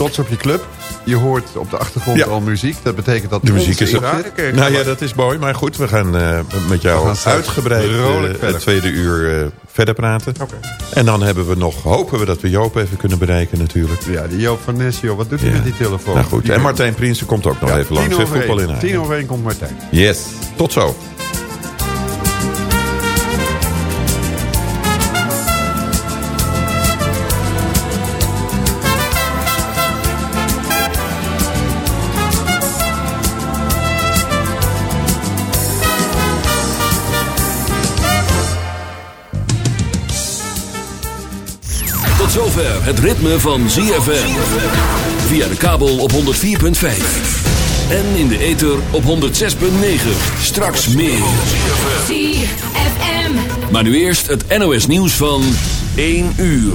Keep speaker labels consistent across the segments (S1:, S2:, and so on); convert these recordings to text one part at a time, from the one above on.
S1: Trots op je club. Je hoort op de achtergrond
S2: Ja.
S1: al muziek. Dat betekent dat
S2: De muziek is
S1: er.
S2: Nou ja, dat is mooi. Maar goed, we gaan eh, met jou
S1: gaan
S2: uitgebreid eh, het tweede uur eh, verder praten.
S1: Oké.
S2: En dan hebben we nog, hopen we dat we Joop even kunnen bereiken natuurlijk.
S1: Ja, die Joop van Nessio, wat doet hij
S2: Ja.
S1: met die telefoon?
S2: Nou goed, en Martijn Prinsen komt ook nog
S1: Ja,
S2: even langs.
S1: over
S2: Voetbal in.
S1: Tien over één komt Martijn.
S2: Yes, tot zo.
S3: Het ritme van ZFM. Via de kabel op 104.5. En in de ether op 106.9. Straks meer.
S4: ZFM.
S3: Maar nu eerst het NOS nieuws van 1 uur.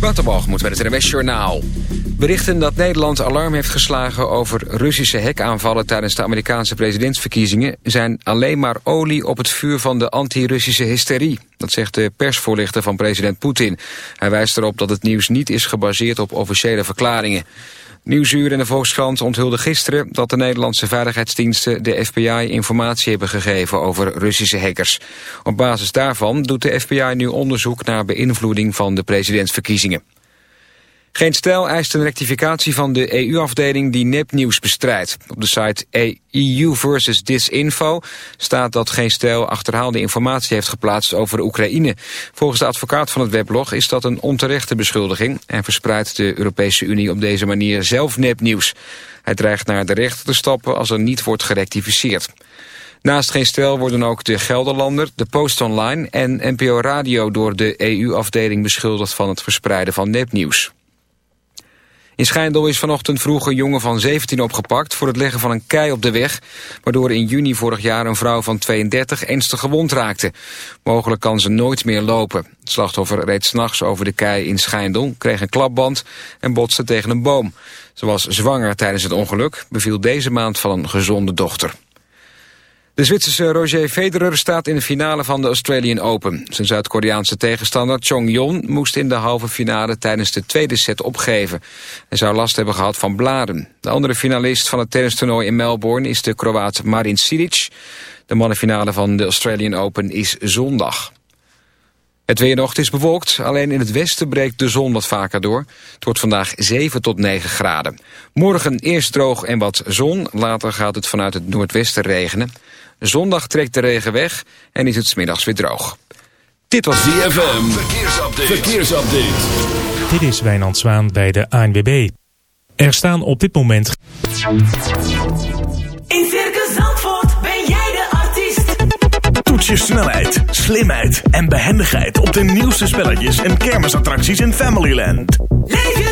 S5: Waterbalgemoed met het NWS Journaal. Berichten dat Nederland alarm heeft geslagen over Russische hekaanvallen tijdens de Amerikaanse presidentsverkiezingen zijn alleen maar olie op het vuur van de anti-Russische hysterie. Dat zegt de persvoorlichter van president Poetin. Hij wijst erop dat het nieuws niet is gebaseerd op officiële verklaringen. Nieuwsuur en de Volkskrant onthulden gisteren dat de Nederlandse veiligheidsdiensten de FBI informatie hebben gegeven over Russische hackers. Op basis daarvan doet de FBI nu onderzoek naar beïnvloeding van de presidentsverkiezingen. Geen Stijl eist een rectificatie van de EU-afdeling die nepnieuws bestrijdt. Op de site EU versus Disinfo staat dat Geen Stijl achterhaalde informatie heeft geplaatst over Oekraïne. Volgens de advocaat van het weblog is dat een onterechte beschuldiging... en verspreidt de Europese Unie op deze manier zelf nepnieuws. Hij dreigt naar de rechter te stappen als er niet wordt gerectificeerd. Naast Geen Stijl worden ook de Gelderlander, de Post Online en NPO Radio... door de EU-afdeling beschuldigd van het verspreiden van nepnieuws. In Schijndel is vanochtend vroeg een jongen van 17 opgepakt... voor het leggen van een kei op de weg... waardoor in juni vorig jaar een vrouw van 32 ernstig gewond raakte. Mogelijk kan ze nooit meer lopen. Het slachtoffer reed s'nachts over de kei in Schijndel... kreeg een klapband en botste tegen een boom. Ze was zwanger tijdens het ongeluk... beviel deze maand van een gezonde dochter. De Zwitserse Roger Federer staat in de finale van de Australian Open. Zijn Zuid-Koreaanse tegenstander Chong-Yon moest in de halve finale tijdens de tweede set opgeven. Hij zou last hebben gehad van bladen. De andere finalist van het tennistoernooi in Melbourne is de Kroaat Marin Cilic. De mannenfinale van de Australian Open is zondag. Het weer is bewolkt. Alleen in het westen breekt de zon wat vaker door. Het wordt vandaag 7 tot 9 graden. Morgen eerst droog en wat zon. Later gaat het vanuit het noordwesten regenen. Zondag trekt de regen weg en is het 's middags weer droog. Dit was
S3: ZFM. Verkeersupdate. Verkeersupdate.
S6: Dit is Wijnand Zwaan bij de ANWB. Er staan op dit moment
S4: In Circus Zandvoort ben jij de artiest.
S7: Toets je snelheid, slimheid en behendigheid op de nieuwste spelletjes en kermisattracties in Familyland.
S4: Leef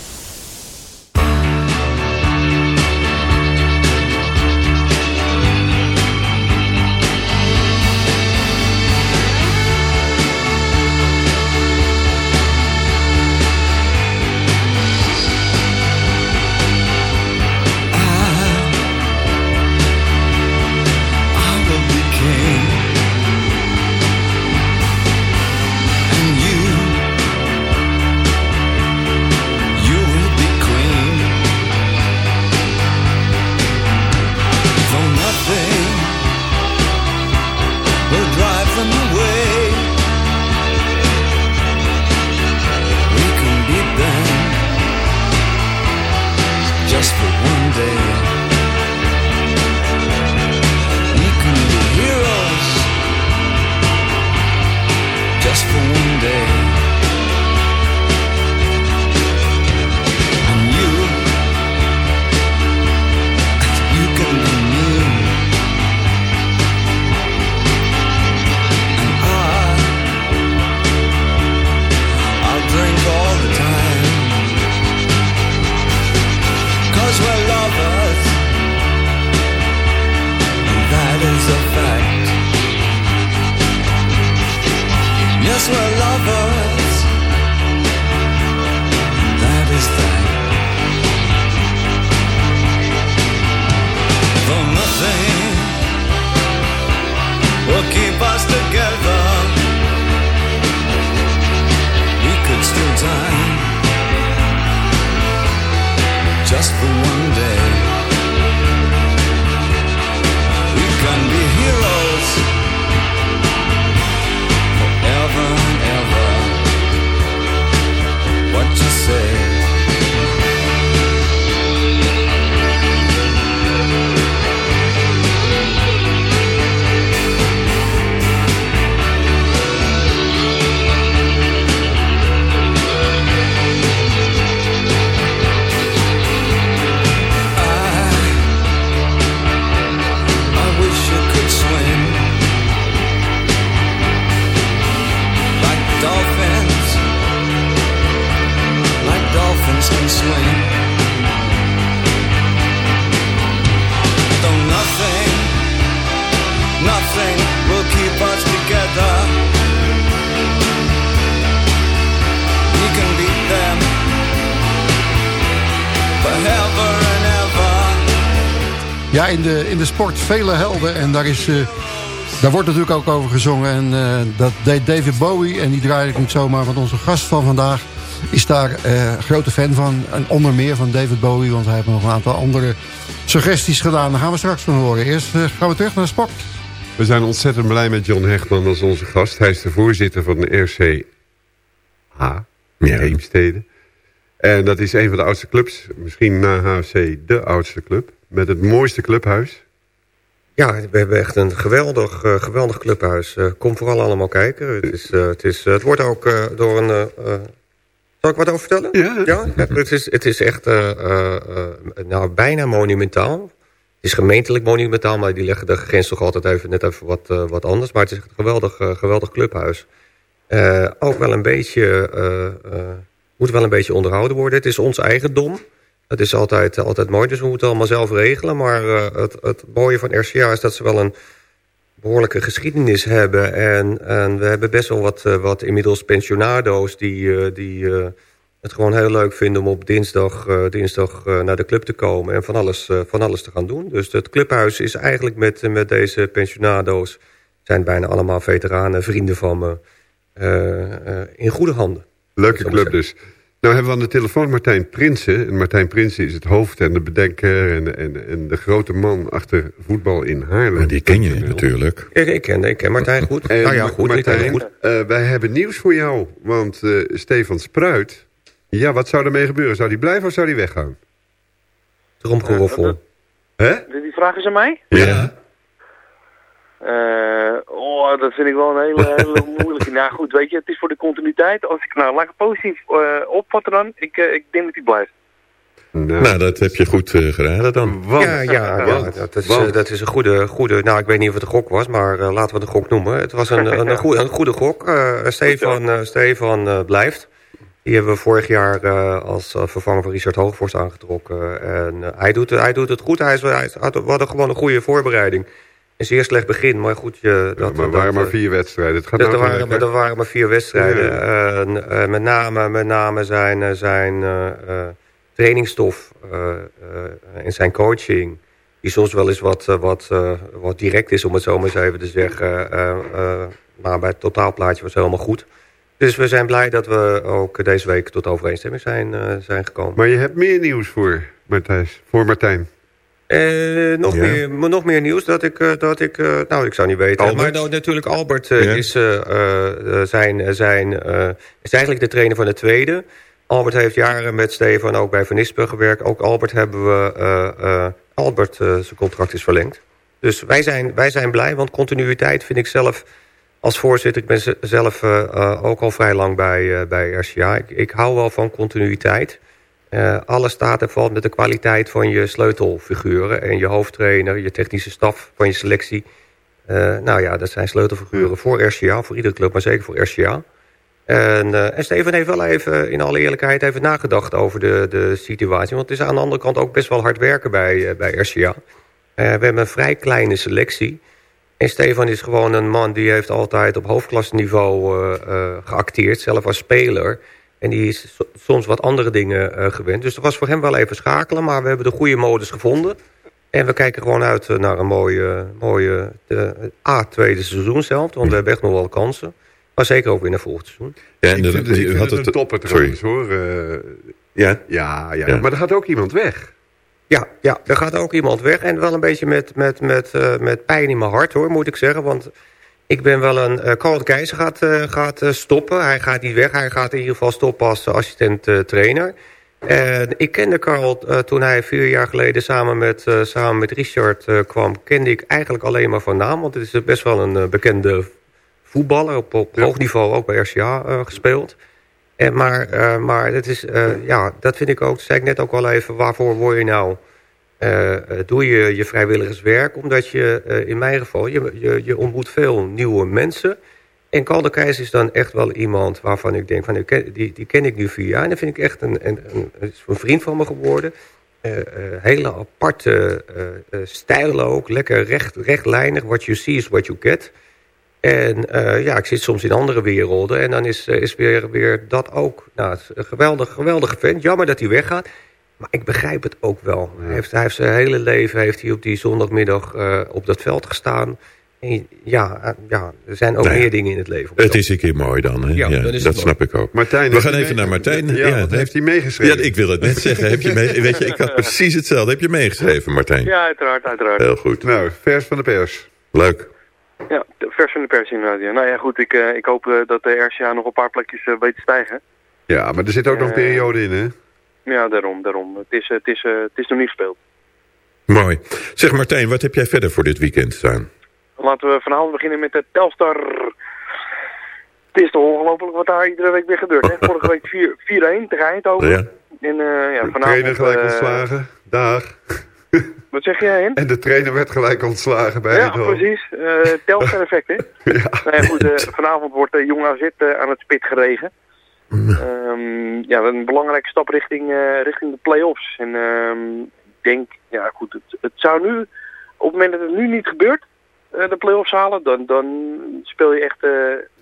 S8: Ja, in de, in de sport vele helden. En daar, is, eh, daar wordt natuurlijk ook over gezongen. En eh, dat deed David Bowie. En die draai ik niet zomaar. Want onze gast van vandaag is daar eh, grote fan van. En onder meer van David Bowie. Want hij heeft nog een aantal andere suggesties gedaan. Daar gaan we straks van horen. Eerst gaan we terug naar de sport.
S9: We zijn ontzettend blij met John Hechtman als onze gast. Hij is de voorzitter van de RCH Heemstede. En dat is een van de oudste clubs. Misschien na HFC de oudste club. Met het mooiste clubhuis.
S10: Ja, we hebben echt een geweldig, eh, geweldig clubhuis. Eh, kom vooral allemaal kijken. Het, is, eh, het, is, het wordt ook door een... zal ik wat over vertellen?
S9: Ja.
S10: het, is, het is echt nou, bijna monumentaal. Het is gemeentelijk monumentaal, maar die leggen de grens toch altijd even, net even wat, wat anders. Maar het is echt een geweldig, geweldig clubhuis. Ook wel een beetje... moet wel een beetje onderhouden worden. Het is ons eigendom. Het is altijd, altijd mooi, dus we moeten het allemaal zelf regelen. Maar eh, het, het mooie van RCA is dat ze wel een behoorlijke geschiedenis hebben. En, en we hebben best wel wat, eh, wat inmiddels pensionado's die, eh, die eh, het gewoon heel leuk vinden... om op dinsdag, eh, dinsdag eh, naar de club te komen en van alles, eh, van alles te gaan doen. Dus het clubhuis is eigenlijk met, met deze pensionado's... zijn bijna allemaal veteranen, vrienden van me, eh, eh, in goede handen.
S9: Leuke club dus. Nou hebben we aan de telefoon Martijn Prinsen. En Martijn Prinsen is het hoofd en de bedenker... en, en, en de grote man achter voetbal in Haarlem.
S2: Die ken je natuurlijk.
S10: Ik, ik, ken, ik ken Martijn goed.
S9: En
S10: nou ja, goed, ik ken hem
S9: Martijn,
S10: goed.
S9: eh, wij hebben nieuws voor jou. Want eh, Stefan Spruit... Ja, wat zou ermee gebeuren? Zou die blijven of zou die weggaan?
S10: Tromgeroffel.
S9: Hè?
S11: Die vraag is aan mij?
S9: Ja.
S11: Eh, oh, dat vind ik wel een hele, hele moeilijke. Nou goed, weet je, het is voor de continuïteit. Als ik nou, laat ik het positief eh, opvatten dan. Ik, eh, ik denk dat hij blijft.
S2: Nou, dat heb je goed eh, geraden dan.
S10: ja, ja, ja dat, is, dat is een goede, goede... Nou, ik weet niet of het een gok was, maar laten we het een gok noemen. Het was een, een, een, goede, een goede gok. Eh, Stefan, eh, Stefan eh, blijft. Die hebben we vorig jaar eh, als vervanger van Richard Hoogvorst aangetrokken. En hij, doet, hij doet het goed. Hij, is, hij is- had, we hadden gewoon een goede voorbereiding. Een zeer slecht begin, maar goed. Je, dat,
S9: maar er
S10: dat,
S9: waren maar vier wedstrijden. Het gaat
S10: er, waren, maar er waren maar vier wedstrijden. En, eh, met, name, met name zijn, eh, zijn eh, trainingsstof eh, en zijn coaching... die soms wel eens wat, wat, wat direct is, om het zo maar eens even te zeggen. maar bij het totaalplaatje was het helemaal goed. Dus we zijn blij dat we ook deze week tot overeenstemming zijn, zijn gekomen.
S9: Maar je hebt meer nieuws voor, Martijs, voor Martijn.
S10: Eh, nog,
S9: Ja.
S10: meer, nog meer nieuws dat ik, eh, dat ik eh, nou ik zou niet weten.
S9: Albert?
S10: Maar nou, natuurlijk Albert
S9: Ja.
S10: is, zijn, zijn, is eigenlijk de trainer van de tweede. Albert heeft jaren met Stefan ook bij Van Nispen gewerkt. Ook Albert hebben we... Albert, zijn contract is verlengd. Dus wij zijn, wij zijn blij, want continuïteit vind ik zelf... Als voorzitter, ik ben zelf ook al vrij lang bij, bij RCA. Ik, ik hou wel van continuïteit. Eh, alles staat en valt met de kwaliteit van je sleutelfiguren. En je hoofdtrainer, je technische staf van je selectie. Eh, nou ja, dat zijn sleutelfiguren voor RCA, voor iedere club, maar zeker voor RCA. En, en Steven heeft wel even, in alle eerlijkheid, even nagedacht over de, de situatie. Want het is aan de andere kant ook best wel hard werken bij, bij RCA. We hebben een vrij kleine selectie. En Stefan is gewoon een man die heeft altijd op hoofdklasseniveau uh, uh, geacteerd, zelf als speler. En die is so soms wat andere dingen uh, gewend. Dus dat was voor hem wel even schakelen, maar we hebben de goede modus gevonden. En we kijken gewoon uit naar een mooie, mooie A, tweede seizoen zelf. Want we hebben echt nog wel kansen. Maar zeker ook weer naar volgend seizoen.
S1: Ja, en ik vind, de, ik vind het een topper trouwens hoor. Uh,
S2: ja?
S1: Ja, ja? ja, maar er gaat ook iemand weg.
S10: Ja, ja, er gaat ook iemand weg. En wel een beetje met, met, met, uh, met pijn in mijn hart, hoor, moet ik zeggen. Want ik ben wel een... Uh, Carl de Keizer gaat, uh, gaat stoppen. Hij gaat niet weg. Hij gaat in ieder geval stoppen als assistent-trainer. En ik kende Carl toen hij vier jaar geleden samen met, samen met Richard kwam... kende ik eigenlijk alleen maar van naam. Want het is best wel een bekende voetballer. Op, hoog niveau ook bij RCA gespeeld. En maar, maar dat, is, ja, dat vind ik ook, dat zei ik net ook al even, waarvoor word je nou, uh, doe je je vrijwilligerswerk? Omdat je, in mijn geval, je, je, je ontmoet veel nieuwe mensen. En Karl de Keizer is dan echt wel iemand waarvan ik denk, van, die, die ken ik nu vier jaar. En dat vind ik echt een, een, een, vriend van me geworden. hele aparte stijl ook, lekker recht, rechtlijnig. What you see is what you get. En ja, ik zit soms in andere werelden. En dan is, is weer, weer dat ook. Nou, een geweldig, geweldige vent. Jammer dat hij weggaat. Maar ik begrijp het ook wel. Ja. Hij, heeft, hij heeft zijn hele leven heeft hij op die zondagmiddag uh, op dat veld gestaan. En ja, ja, er zijn ook nee, meer dingen in het leven.
S2: Het is een keer mooi dan. Hè? Ja, ja dan dat mooi. snap ik ook.
S1: Martijn,
S2: We gaan even naar Martijn.
S1: Ja, ja heeft hij meegeschreven?
S2: Ja, ik wil het net zeggen. Heb je mee, weet je, ik had precies hetzelfde. Heb je meegeschreven, Martijn?
S11: Ja, uiteraard, uiteraard.
S2: Heel goed.
S1: Nou, vers van de pers.
S2: Leuk.
S11: Ja, vers van de pers inderdaad. Ja. Nou ja, goed, ik, uh, ik hoop uh, dat de RCA nog een paar plekjes uh, weet te stijgen.
S1: Ja, maar er zit ook nog een periode in, hè?
S11: Ja, daarom, daarom. Het is, het is, het is nog niet gespeeld.
S2: Mooi. Zeg Martijn, wat heb jij verder voor dit weekend staan?
S11: Laten we vanavond beginnen met de Telstar. Het is toch ongelooflijk wat daar iedere week weer gebeurt. Hè? Vorige week 4-1 tegen Eindhoven.
S2: Ja.
S11: En ja,
S1: de trainer gelijk ontslagen. Dag.
S11: Wat zeg jij, Hen?
S1: En de trainer werd gelijk ontslagen bij
S11: Ja,
S1: Eindhoven.
S11: precies. Uh, Telstar effect, hè?
S1: ja.
S11: Nou ja, goed, uh, vanavond wordt uh, Jong AZ aan het spit geregen. Um, ja, een belangrijke stap richting, richting de play-offs. En um, ik denk, ja goed, het, het, zou nu, op het moment dat het nu niet gebeurt, de play-offs halen, dan, dan speel je echt,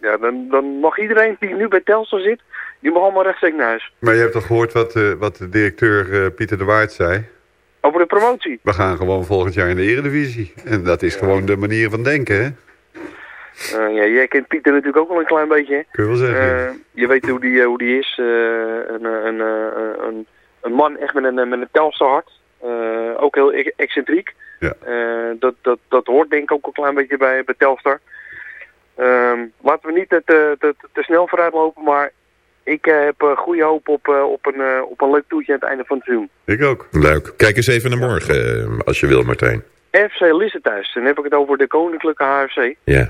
S11: ja, dan, dan mag iedereen die nu bij Telstar zit, die mag allemaal rechtstreeks naar huis.
S1: Maar je hebt toch gehoord wat, wat de directeur Pieter de Waard zei?
S11: Over de promotie?
S1: We gaan gewoon volgend jaar in de eredivisie. En dat is ja. gewoon de manier van denken, hè?
S11: Uh, ja, jij kent Pieter natuurlijk ook wel een klein beetje. hè?
S1: Kun je wel zeggen.
S11: Uh, je weet hoe die, uh, hoe die is. een, een, een, een man echt met een, met een Telstar-hart. ook heel e excentriek.
S1: Ja.
S11: dat, dat, dat hoort denk ik ook een klein beetje bij, bij Telstar. Um, laten we niet te, te, te, te snel vooruit lopen, maar ik heb goede hoop op, op, een, op een leuk toetje aan het einde van het seizoen.
S1: Ik ook.
S2: Leuk. Kijk eens even naar morgen, als je wil, Martijn.
S11: FC Lisse thuis. Dan heb ik het over de Koninklijke HFC.
S2: Ja.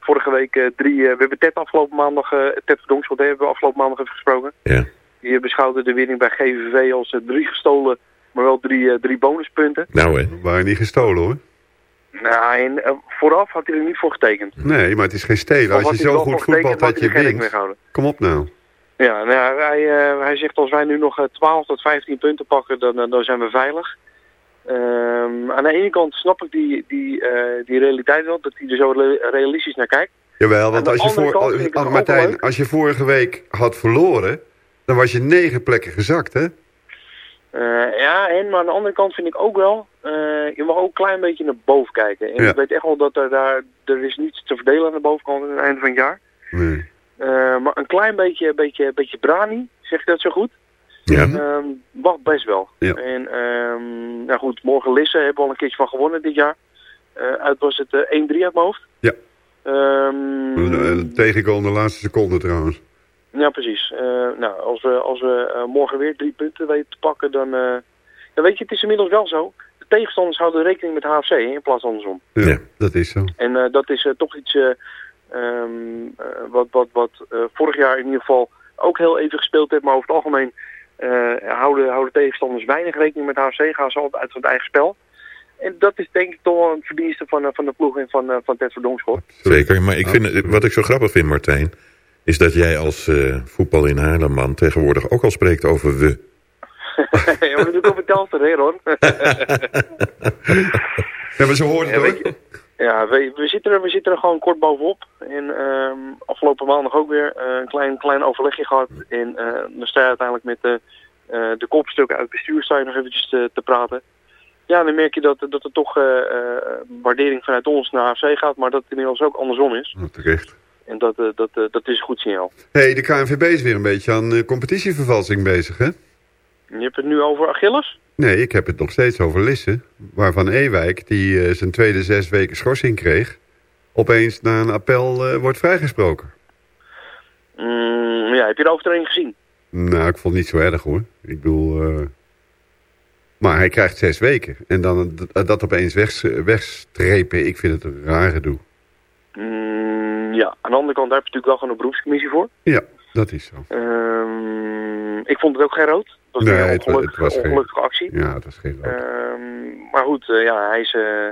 S11: Vorige week drie... we hebben Ted afgelopen maandag... Ted Verdonksel hebben we afgelopen maandag even gesproken.
S2: Ja.
S11: Die beschouwde de winning bij GVV als drie gestolen... maar wel drie, drie bonuspunten.
S2: Nou hè.
S1: Waren niet gestolen hoor.
S11: Nou, en vooraf had hij er niet voor getekend.
S1: Nee, maar het is geen stelen. Als je zo goed voetbalt dat je wint. Kom op nou.
S11: Ja, nou hij, uh, hij zegt als wij nu nog uh, 12 tot 15 punten pakken, dan, dan zijn we veilig. Um, aan de ene kant snap ik die, die, uh, die realiteit wel, dat hij er zo realistisch naar kijkt.
S1: Jawel, want als je, voor, als, als, Martijn, als je vorige week had verloren, dan was je negen plekken gezakt, hè?
S11: Uh, ja, en, maar aan de andere kant vind ik ook wel, uh, je mag ook een klein beetje naar boven kijken. En
S1: Ja.
S11: ik weet echt wel dat er daar, er is niets te verdelen aan de bovenkant aan het einde van het jaar.
S1: Nee.
S11: Maar een klein beetje, beetje, beetje brani, zeg ik dat zo goed?
S2: Ja.
S11: Ehm, mag best wel.
S1: Ja.
S11: En um, nou goed, morgen Lisse hebben we al een keertje van gewonnen dit jaar. Uh, uit was het uh, 1-3 uit mijn hoofd.
S1: Ja.
S11: Um,
S1: Een, een tegengoal in de laatste seconde trouwens.
S11: Ja, precies. Eh, nou, als we, als we eh, morgen weer drie punten weten te pakken, dan... eh, dan weet je, het is inmiddels wel zo. De tegenstanders houden rekening met HFC hè, in plaats van andersom.
S9: Ja, dat is zo.
S11: En eh, dat is eh, toch iets eh, ehm, eh, wat, wat, wat eh, vorig jaar in ieder geval ook heel even gespeeld heeft. Maar over het algemeen eh, houden, houden tegenstanders weinig rekening met HFC. Gaan ze altijd uit van het eigen spel. En dat is denk ik toch wel een verdienste van, eh, van de ploeg en van, eh, van Ted.
S2: Zeker, maar ik vind, wat ik zo grappig vind, Martijn... is dat jij als eh, voetbal in Haarlemman tegenwoordig ook al spreekt over we.
S11: ja, maar dat komt het hè, Ron.
S9: Ja, maar ze horen het
S11: Ja,
S9: hoor.
S11: Ja, we, we, zitten er, we zitten er gewoon kort bovenop. En ehm, afgelopen maandag ook weer eh, een klein, klein overlegje gehad. En eh, dan sta je uiteindelijk met de, eh, de kopstukken uit het bestuur sta je nog eventjes te, te praten. Ja, dan merk je dat, dat er toch waardering vanuit ons naar AFC gaat, maar dat het inmiddels ook andersom is.
S9: Oh, terecht.
S11: En dat, dat, dat is een goed signaal.
S9: hey, de KNVB is weer een beetje aan competitievervalsing bezig, hè?
S11: Je hebt het nu over Achilles?
S9: Nee, ik heb het nog steeds over Lisse. Waarvan Ewijk, die eh, zijn tweede zes weken schorsing kreeg... opeens na een appel eh, wordt vrijgesproken.
S11: Mm, ja, heb je de overtreding gezien?
S9: Nou, ik vond het niet zo erg hoor. Ik bedoel... eh, Maar hij krijgt zes weken. En dan dat, opeens weg, wegstrepen, ik vind het een rare doe.
S11: Mm, ja, aan de andere kant daar heb je natuurlijk wel gewoon een beroepscommissie voor.
S9: Ja, dat is zo.
S11: Ik vond het ook geen rood. Dat was
S9: Nee,
S11: een ongelukkige,
S9: het was geen-
S11: ongelukkige actie.
S9: Ja, het was geen rood.
S11: Ehm, maar goed, eh, ja, hij is... eh,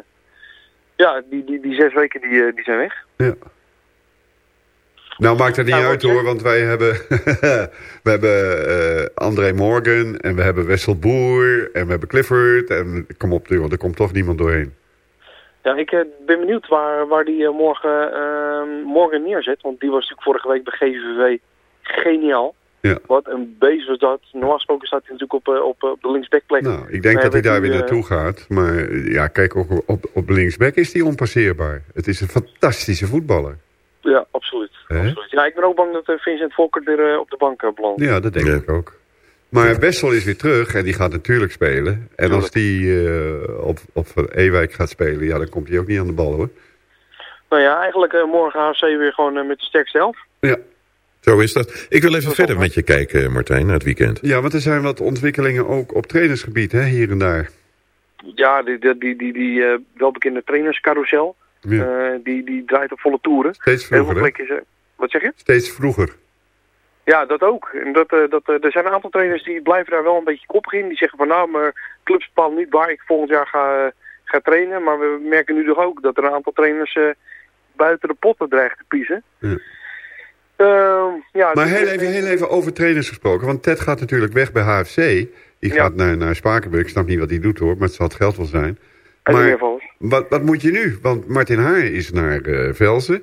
S11: ja, die, die, die zes weken die, eh, die zijn weg.
S9: Ja. Nou, maakt het niet
S11: Nou,
S9: uit hoor, want wij hebben, we hebben eh, André Morgan en we hebben Wessel Boer en we hebben Clifford. En kom op, want er komt toch niemand doorheen.
S11: Ja, ik ben benieuwd waar, waar die morgen, ehm, morgen neerzet. Want die was natuurlijk vorige week bij GVV geniaal.
S9: Ja.
S11: Wat een beest was dat. Normaal gesproken staat hij natuurlijk op, eh, op, eh, op de linksbackplek.
S9: Nou, ik denk
S11: Maar
S9: dat hij daar weer
S11: eh,
S9: naartoe gaat. Maar ja, kijk, ook op, op linksback is hij onpasseerbaar. Het is een fantastische voetballer.
S11: Ja, absoluut. Absoluut. Ja, ik ben ook bang dat Vincent Volkert weer eh, op de bank uh, belandt.
S9: Ja, dat denk ik ook. Maar Wessel is weer terug en die gaat natuurlijk spelen. En als die eh, op, op Ewijk gaat spelen, ja, dan komt hij ook niet aan de bal hoor.
S11: Nou ja, eigenlijk morgen HFC weer gewoon met de sterkste elf.
S9: Ja.
S2: Zo is dat. Ik wil even verder met je kijken, Martijn, naar het weekend.
S9: Ja, want er zijn wat ontwikkelingen ook op trainersgebied, hè, hier en daar.
S11: Ja, die, die, die, die, die eh, welbekende trainerscarousel.
S9: Ja.
S11: eh, die, die draait op volle toeren.
S9: Steeds
S11: Heel
S9: vroeger,
S11: veel
S9: hè?
S11: plekjes. eh, wat zeg je?
S9: Steeds vroeger.
S11: Ja, dat ook. En dat, eh, dat, eh, er zijn een aantal trainers die blijven daar wel een beetje koppig in. Die zeggen van nou, maar clubs niet waar ik volgend jaar ga, eh, ga trainen. Maar we merken nu toch ook dat er een aantal trainers eh, buiten de potten dreigen te piezen.
S9: Ja.
S11: Ehm, ja,
S9: Maar
S11: dus-
S9: heel even, heel even over trainers gesproken. Want Ted gaat natuurlijk weg bij HFC. Die gaat naar, naar Spakenburg. Ik snap niet wat hij doet hoor, maar het zal het geld wel zijn. Maar wat, wat moet je nu? Want Martin Haar is naar eh, Velzen.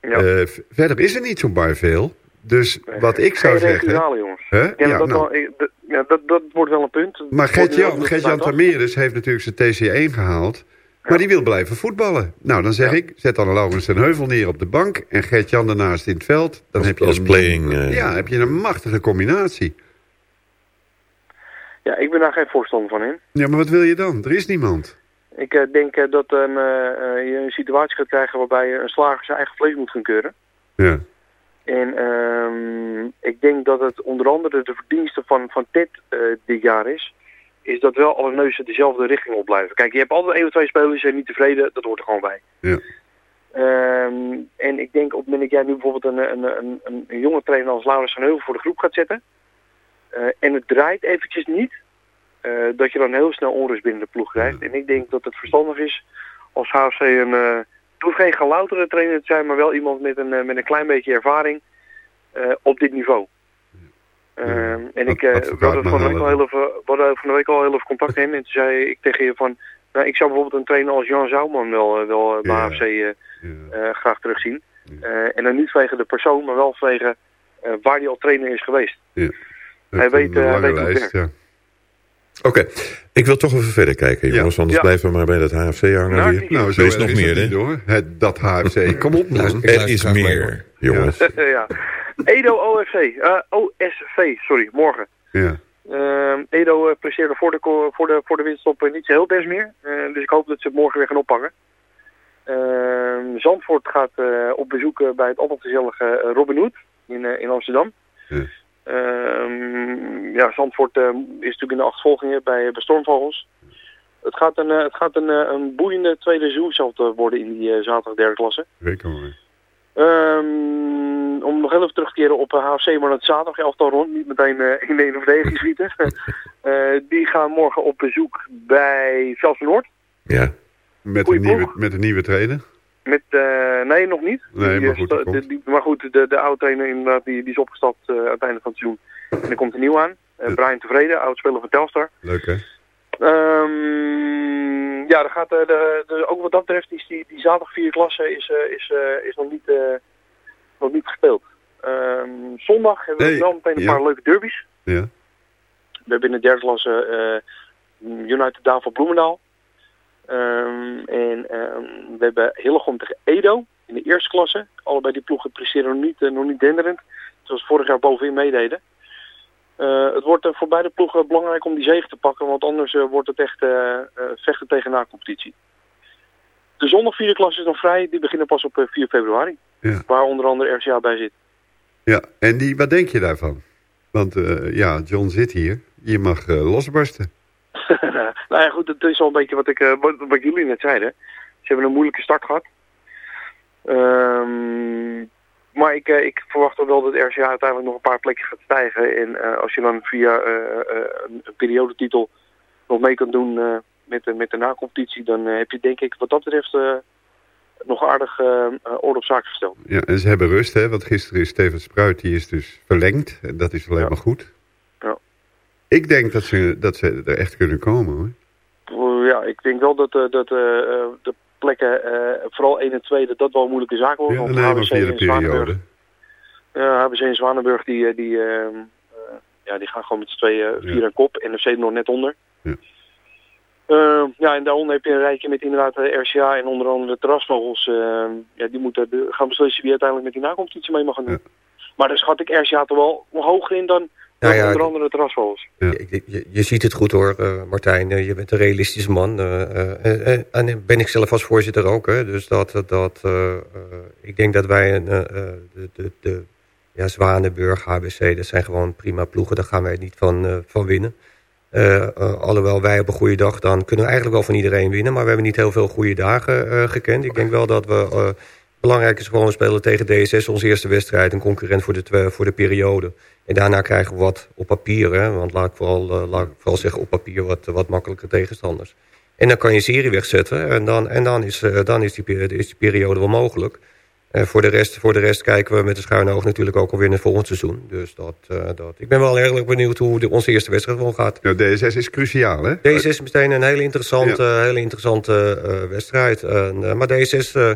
S9: Eh, v- verder is er niet zo bar veel. Dus wat ik zou
S11: Geen
S9: zeggen...
S11: regionale, jongens.
S9: Ja,
S11: dat,
S9: nou.
S11: wel, ik- dat- ja, dat, dat wordt wel een punt.
S9: Maar Gert-Jan Gert. Tameres heeft natuurlijk zijn TC1 gehaald. Maar die wil blijven voetballen. Nou, dan zeg ik, zet dan Laurens ten Heuvel neer op de bank... en Gert-Jan daarnaast in het veld. Dan heb je
S2: als
S9: een,
S2: playing, eh,
S9: Ja, heb je een machtige combinatie.
S11: Ja, ik ben daar geen voorstander van in.
S9: Ja, maar wat wil je dan? Er is niemand.
S11: Ik eh, denk eh, dat een, je een situatie gaat krijgen waarbij een slager zijn eigen vlees moet gaan keuren.
S9: Ja.
S11: En ehm, ik denk dat het onder andere de verdienste van, van Ted eh, dit jaar is, is dat wel alle neuzen dezelfde richting op blijven. Kijk, je hebt altijd één of twee spelers die zijn niet tevreden, dat hoort er gewoon bij.
S9: Ja.
S11: Ehm, en ik denk op het moment dat jij nu bijvoorbeeld een, een, een, een, een jonge trainer als Laurens van Heuvel voor de groep gaat zetten, eh, en het draait eventjes niet, eh, dat je dan heel snel onrust binnen de ploeg krijgt. En ik denk dat het verstandig is als HFC een... eh het hoeft geen geloutere trainer te zijn, maar wel iemand met een, met een klein beetje ervaring op dit niveau. Ehm, en ik, eh, we hadden van de week al heel even, we hadden van de week al heel even contact in en toen zei ik tegen je van, nou, ik zou bijvoorbeeld een trainer als Jan Zouwman wel, eh, wel eh, bij eh, eh, graag terugzien. Eh, en dan niet vanwege de persoon, maar wel vanwege eh, waar hij al trainer is geweest.
S9: Ja.
S11: Hij weet, eh, hij weet hoe het
S9: lijst,
S11: werkt.
S9: Ja.
S2: Oké, ik wil toch even verder kijken, jongens. Anders
S11: Ja.
S2: blijven we maar bij dat HFC-hangen
S11: Nou,
S2: weer.
S9: Nou, zo
S2: er is nog
S9: is
S2: meer, hè?
S9: niet, hoor. Het, dat HFC. Kom op, man.
S2: Er is meer, jongens.
S11: ja. Edo OFC, eh, OSV, sorry, morgen.
S9: Ja.
S11: Ehm, Edo eh, presteerde voor de, voor de, voor de winststop eh, niet zo heel best meer. Eh, dus ik hoop dat ze het morgen weer gaan oppakken. Ehm, Zandvoort gaat eh, op bezoek bij het altijd gezellige Robin Hood in, in Amsterdam. Ehm, ja, Zandvoort eh, is natuurlijk in de achtervolging bij, bij Stormvogels. Het gaat een, eh, het gaat een, eh, een boeiende tweede seizoen worden in die eh, zaterdag derde klasse.
S9: Zeker hoor.
S11: Ehm, om nog heel even terug te keren op eh, HFC, maar het zaterdag elftal rond. Niet meteen eh, in de ene verdediging schieten. Eh, die gaan morgen op bezoek bij Velsen Noord.
S2: Ja.
S9: Met
S11: Goeie
S9: een, nieuwe,
S11: ploeg.
S9: met een nieuwe trainer.
S11: Met, eh, nee, nog niet.
S9: Nee,
S11: Die,
S9: maar
S11: eh,
S9: goed,
S11: de- die- maar goed, de, de oude trainer inderdaad, die, die is opgestapt eh, aan het einde van het seizoen. En er komt een nieuw aan. Eh, Brian Tevreden, oud-speler van Telstar.
S9: Leuk hè?
S11: Ehm, ja, dan gaat, de, de, ook wat dat betreft is die, die zaterdag vierde klasse is, is, is nog, niet, nog niet gespeeld. Ehm, zondag hebben we
S9: Nee,
S11: wel meteen een
S9: ja.
S11: paar leuke derbies.
S9: Ja.
S11: We hebben in de derde klasse United Davo Bloemendaal. Ehm, en ehm, we hebben Hillegom tegen Edo in de eerste klasse. Allebei die ploegen presteren nog niet, eh, nog niet denderend. Zoals vorig jaar bovenin meededen. Eh, het wordt eh, voor beide ploegen belangrijk om die zege te pakken. Want anders wordt het echt vechten tegen na competitie. De zondag vierde klasse is nog vrij. Die beginnen pas op eh, 4 februari.
S9: Ja.
S11: Waar onder andere RCA bij zit.
S9: Ja, en die, wat denk je daarvan? Want ja, John zit hier. Je mag losbarsten.
S11: nou ja, goed, het is al een beetje wat, ik, eh, wat, wat jullie net zeiden. Ze hebben een moeilijke start gehad. Ehm, maar ik, eh, ik verwacht wel dat RCA uiteindelijk nog een paar plekjes gaat stijgen. En eh, als je dan via eh, eh, een, periodetitel nog mee kan doen met, de, met de nacompetitie... dan heb je denk ik wat dat betreft nog aardig orde op zaken gesteld.
S9: Ja, en ze hebben rust, hè? Want gisteren is Steven Spruit, die is dus verlengd. En dat is alleen maar goed. Ik denk dat ze, dat ze er echt kunnen komen, hoor.
S11: Ja, ik denk wel dat, eh, dat eh, eh, de plekken, vooral 1 en 2, dat dat wel een moeilijke zaak wordt.
S9: Ja, de
S11: en Zwanenburg-
S9: periode.
S11: Ja, HBC en Zwanenburg die, die, ehm, eh, ja, die gaan gewoon met z'n tweeën vier en kop. NFC er nog net onder.
S9: Ja.
S11: Eh, ja, en daaronder heb je een rijtje met inderdaad de RCA en onder andere de terrasvogels. ehm, ja, die moeten gaan beslissen wie uiteindelijk met die nacompetitie mee mag gaan doen. Maar dan schat ik RCA toch wel hoger in dan
S10: Nou ja,
S11: onder andere de terrasvogels.
S10: Je, je, je ziet het goed hoor, eh, Martijn. Eh, je bent een realistische man. eh, en ben ik zelf als voorzitter ook. Hè? Dus dat, dat, eh, eh, ik denk dat wij een, eh, eh, de, de, de ja, Zwanenburg, HBC, dat zijn gewoon prima ploegen. Daar gaan wij niet van, eh, van winnen. Eh, eh, alhoewel wij op een goede dag, dan kunnen we eigenlijk wel van iedereen winnen. Maar we hebben niet heel veel goede dagen eh, gekend. Ik denk wel dat we... belangrijk is gewoon we spelen tegen DSS, onze eerste wedstrijd. Een concurrent voor de, voor de periode. En daarna krijgen we wat op papier. Hè, want laat ik vooral, eh, laat ik vooral zeggen op papier wat, wat makkelijke tegenstanders. En dan kan je een serie wegzetten. En dan, en dan, is, eh, dan is, die, is die periode wel mogelijk. Voor, de rest, voor de rest kijken we met de schuine oog natuurlijk ook alweer naar het volgend seizoen. Dus dat, eh, dat. Ik ben wel erg benieuwd hoe de, onze eerste wedstrijd wel gaat.
S9: Ja, DSS is cruciaal, hè?
S10: Deze is meteen een hele interessante, hele interessante wedstrijd. Maar deze is... eh,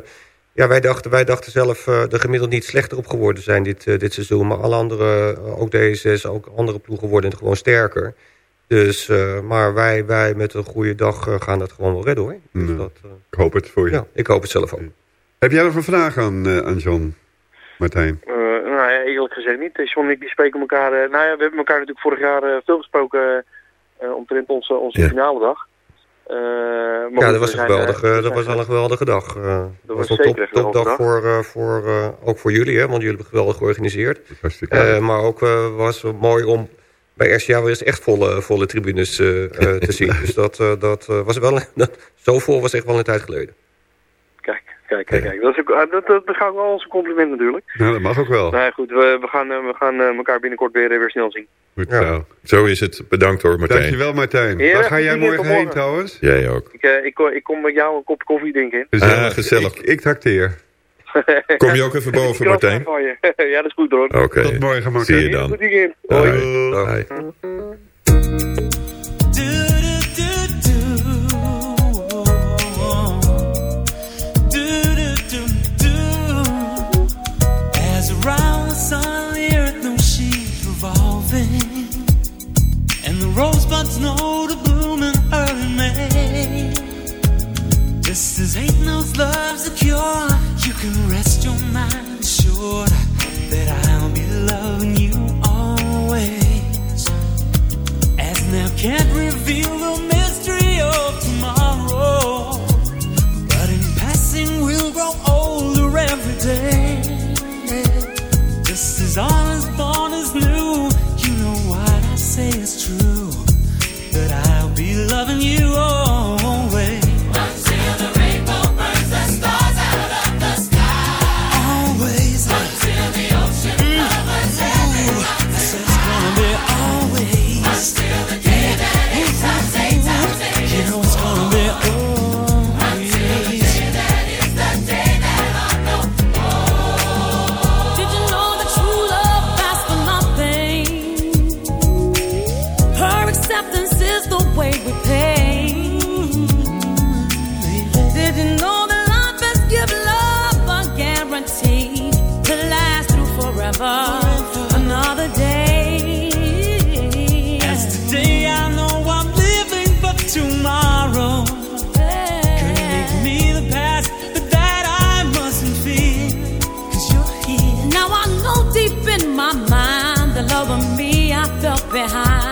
S10: ja, wij dachten, wij dachten zelf eh er gemiddeld niet slechter op geworden zijn dit, eh, dit seizoen. Maar alle andere, eh, ook DSS, ook andere ploegen worden gewoon sterker. Dus, eh, maar wij, wij met een goede dag gaan dat gewoon wel redden hoor. Dus dat,
S9: Ik hoop het voor je.
S10: ja, ik hoop het zelf ook.
S9: Heb jij nog een vraag aan, eh, aan John, Martijn?
S11: Eh, nou ja, eerlijk gezegd niet. John en ik die spreken elkaar... eh, nou ja, we hebben elkaar natuurlijk vorig jaar eh, veel gesproken eh, omtrent onze, onze
S10: Ja.
S11: finale dag. Eh,
S10: Ja, dat was, een
S11: zijn, eh,
S10: geweldige,
S11: we
S10: dat was wel een geweldige dag. Eh, dat
S11: was
S10: was een
S11: zeker
S10: top,
S11: een
S10: topdag
S11: geweldige
S10: voor, eh, voor, eh, ook voor jullie, hè, want jullie hebben geweldig georganiseerd. Eh, maar ook eh, was het mooi om bij RCA weer eens echt volle, volle tribunes eh, eh, te zien. Dus dat, eh, dat eh, was wel, dat, zo vol was echt wel een tijd geleden.
S11: Kijk, kijk, kijk. Dat, is ook, eh, dat, dat beschouw ik wel als een compliment natuurlijk.
S9: Nou, dat mag ook wel.
S11: Nou ja, goed, we, we gaan, eh, we gaan eh, elkaar binnenkort weer, eh, weer snel zien.
S9: Goed
S10: Ja.
S9: zo.
S2: Zo is het. Bedankt hoor, Martijn.
S9: Dankjewel, Martijn.
S11: Ja,
S9: Waar ga jij morgen heen
S11: morgen.
S9: trouwens?
S2: Jij ook.
S11: Ik, eh, ik, kom- ik kom met jou een kop koffie drinken.
S2: Ah, gezellig.
S9: Ik, ik trakteer.
S2: Kom je ook even boven, Martijn?
S11: Ja, dat is goed hoor.
S2: Oké.
S9: Tot morgen,
S2: Zie
S9: Martijn.
S2: je dan.
S11: Goed weekend.
S2: Hoi.
S11: Hoi.
S2: Hoi.
S12: Rosebuds know to bloom in early May. Just as hate knows love's a cure, you can rest your mind assured that I'll be loving you always. As now can't reveal the mystery of tomorrow. But in passing, we'll grow older every day. Just as all
S13: loving you.
S4: over me, I felt behind.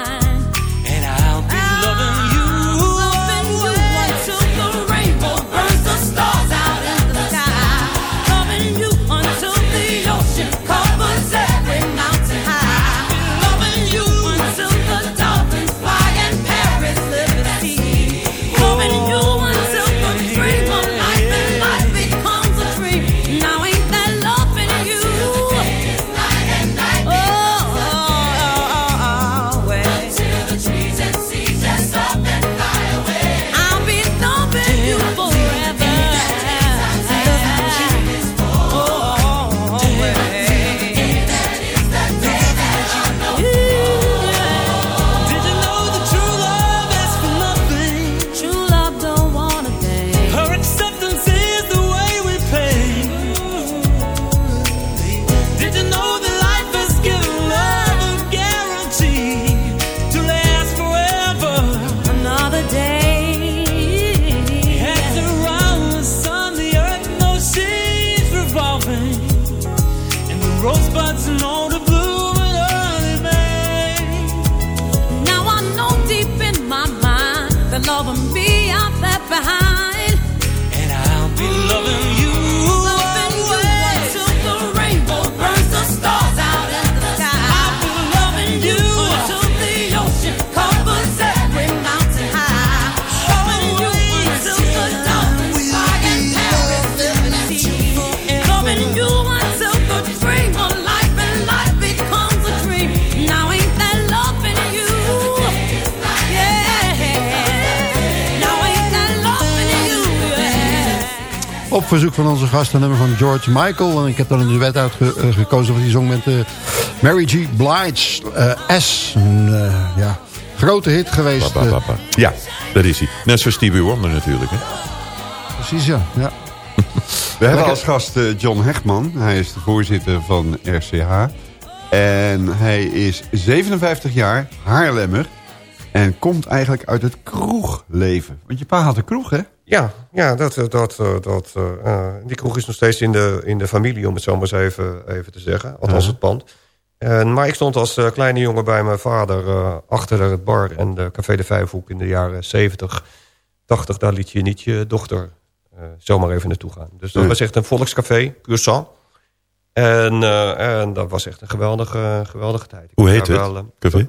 S8: Op verzoek van onze gast een nummer van George Michael. En ik heb dan een duet uitgekozen want die zong met eh, Mary G. Blige. eh, S. Een eh, ja, grote hit geweest.
S2: Ba, ba, ba, ba. Ja, dat is hij. Net zoals Stevie Wonder natuurlijk. Hè?
S8: eh, precies, ja. ja.
S1: We hebben als gast eh, John Hechtman. Hij is de voorzitter van RCH. En hij is 57 jaar, Haarlemmer. En komt eigenlijk uit het kroegleven. Want je pa had een kroeg, hè?
S10: Ja, ja dat, eh, dat, eh, dat, eh, die kroeg is nog steeds in de, in de familie, om het zo maar eens even, even te zeggen. Althans
S1: Ja.
S10: het pand. En, maar ik stond als kleine jongen bij mijn vader achter het bar en de Café de Vijfhoek in de jaren 70, 80. Daar liet je niet je dochter zomaar even naartoe gaan. Dus dat
S2: Nee.
S10: was echt een volkscafé, puur sang. En, en dat was echt een geweldige, geweldige tijd. Ik
S2: Hoe heet het?
S10: wel,
S2: Café?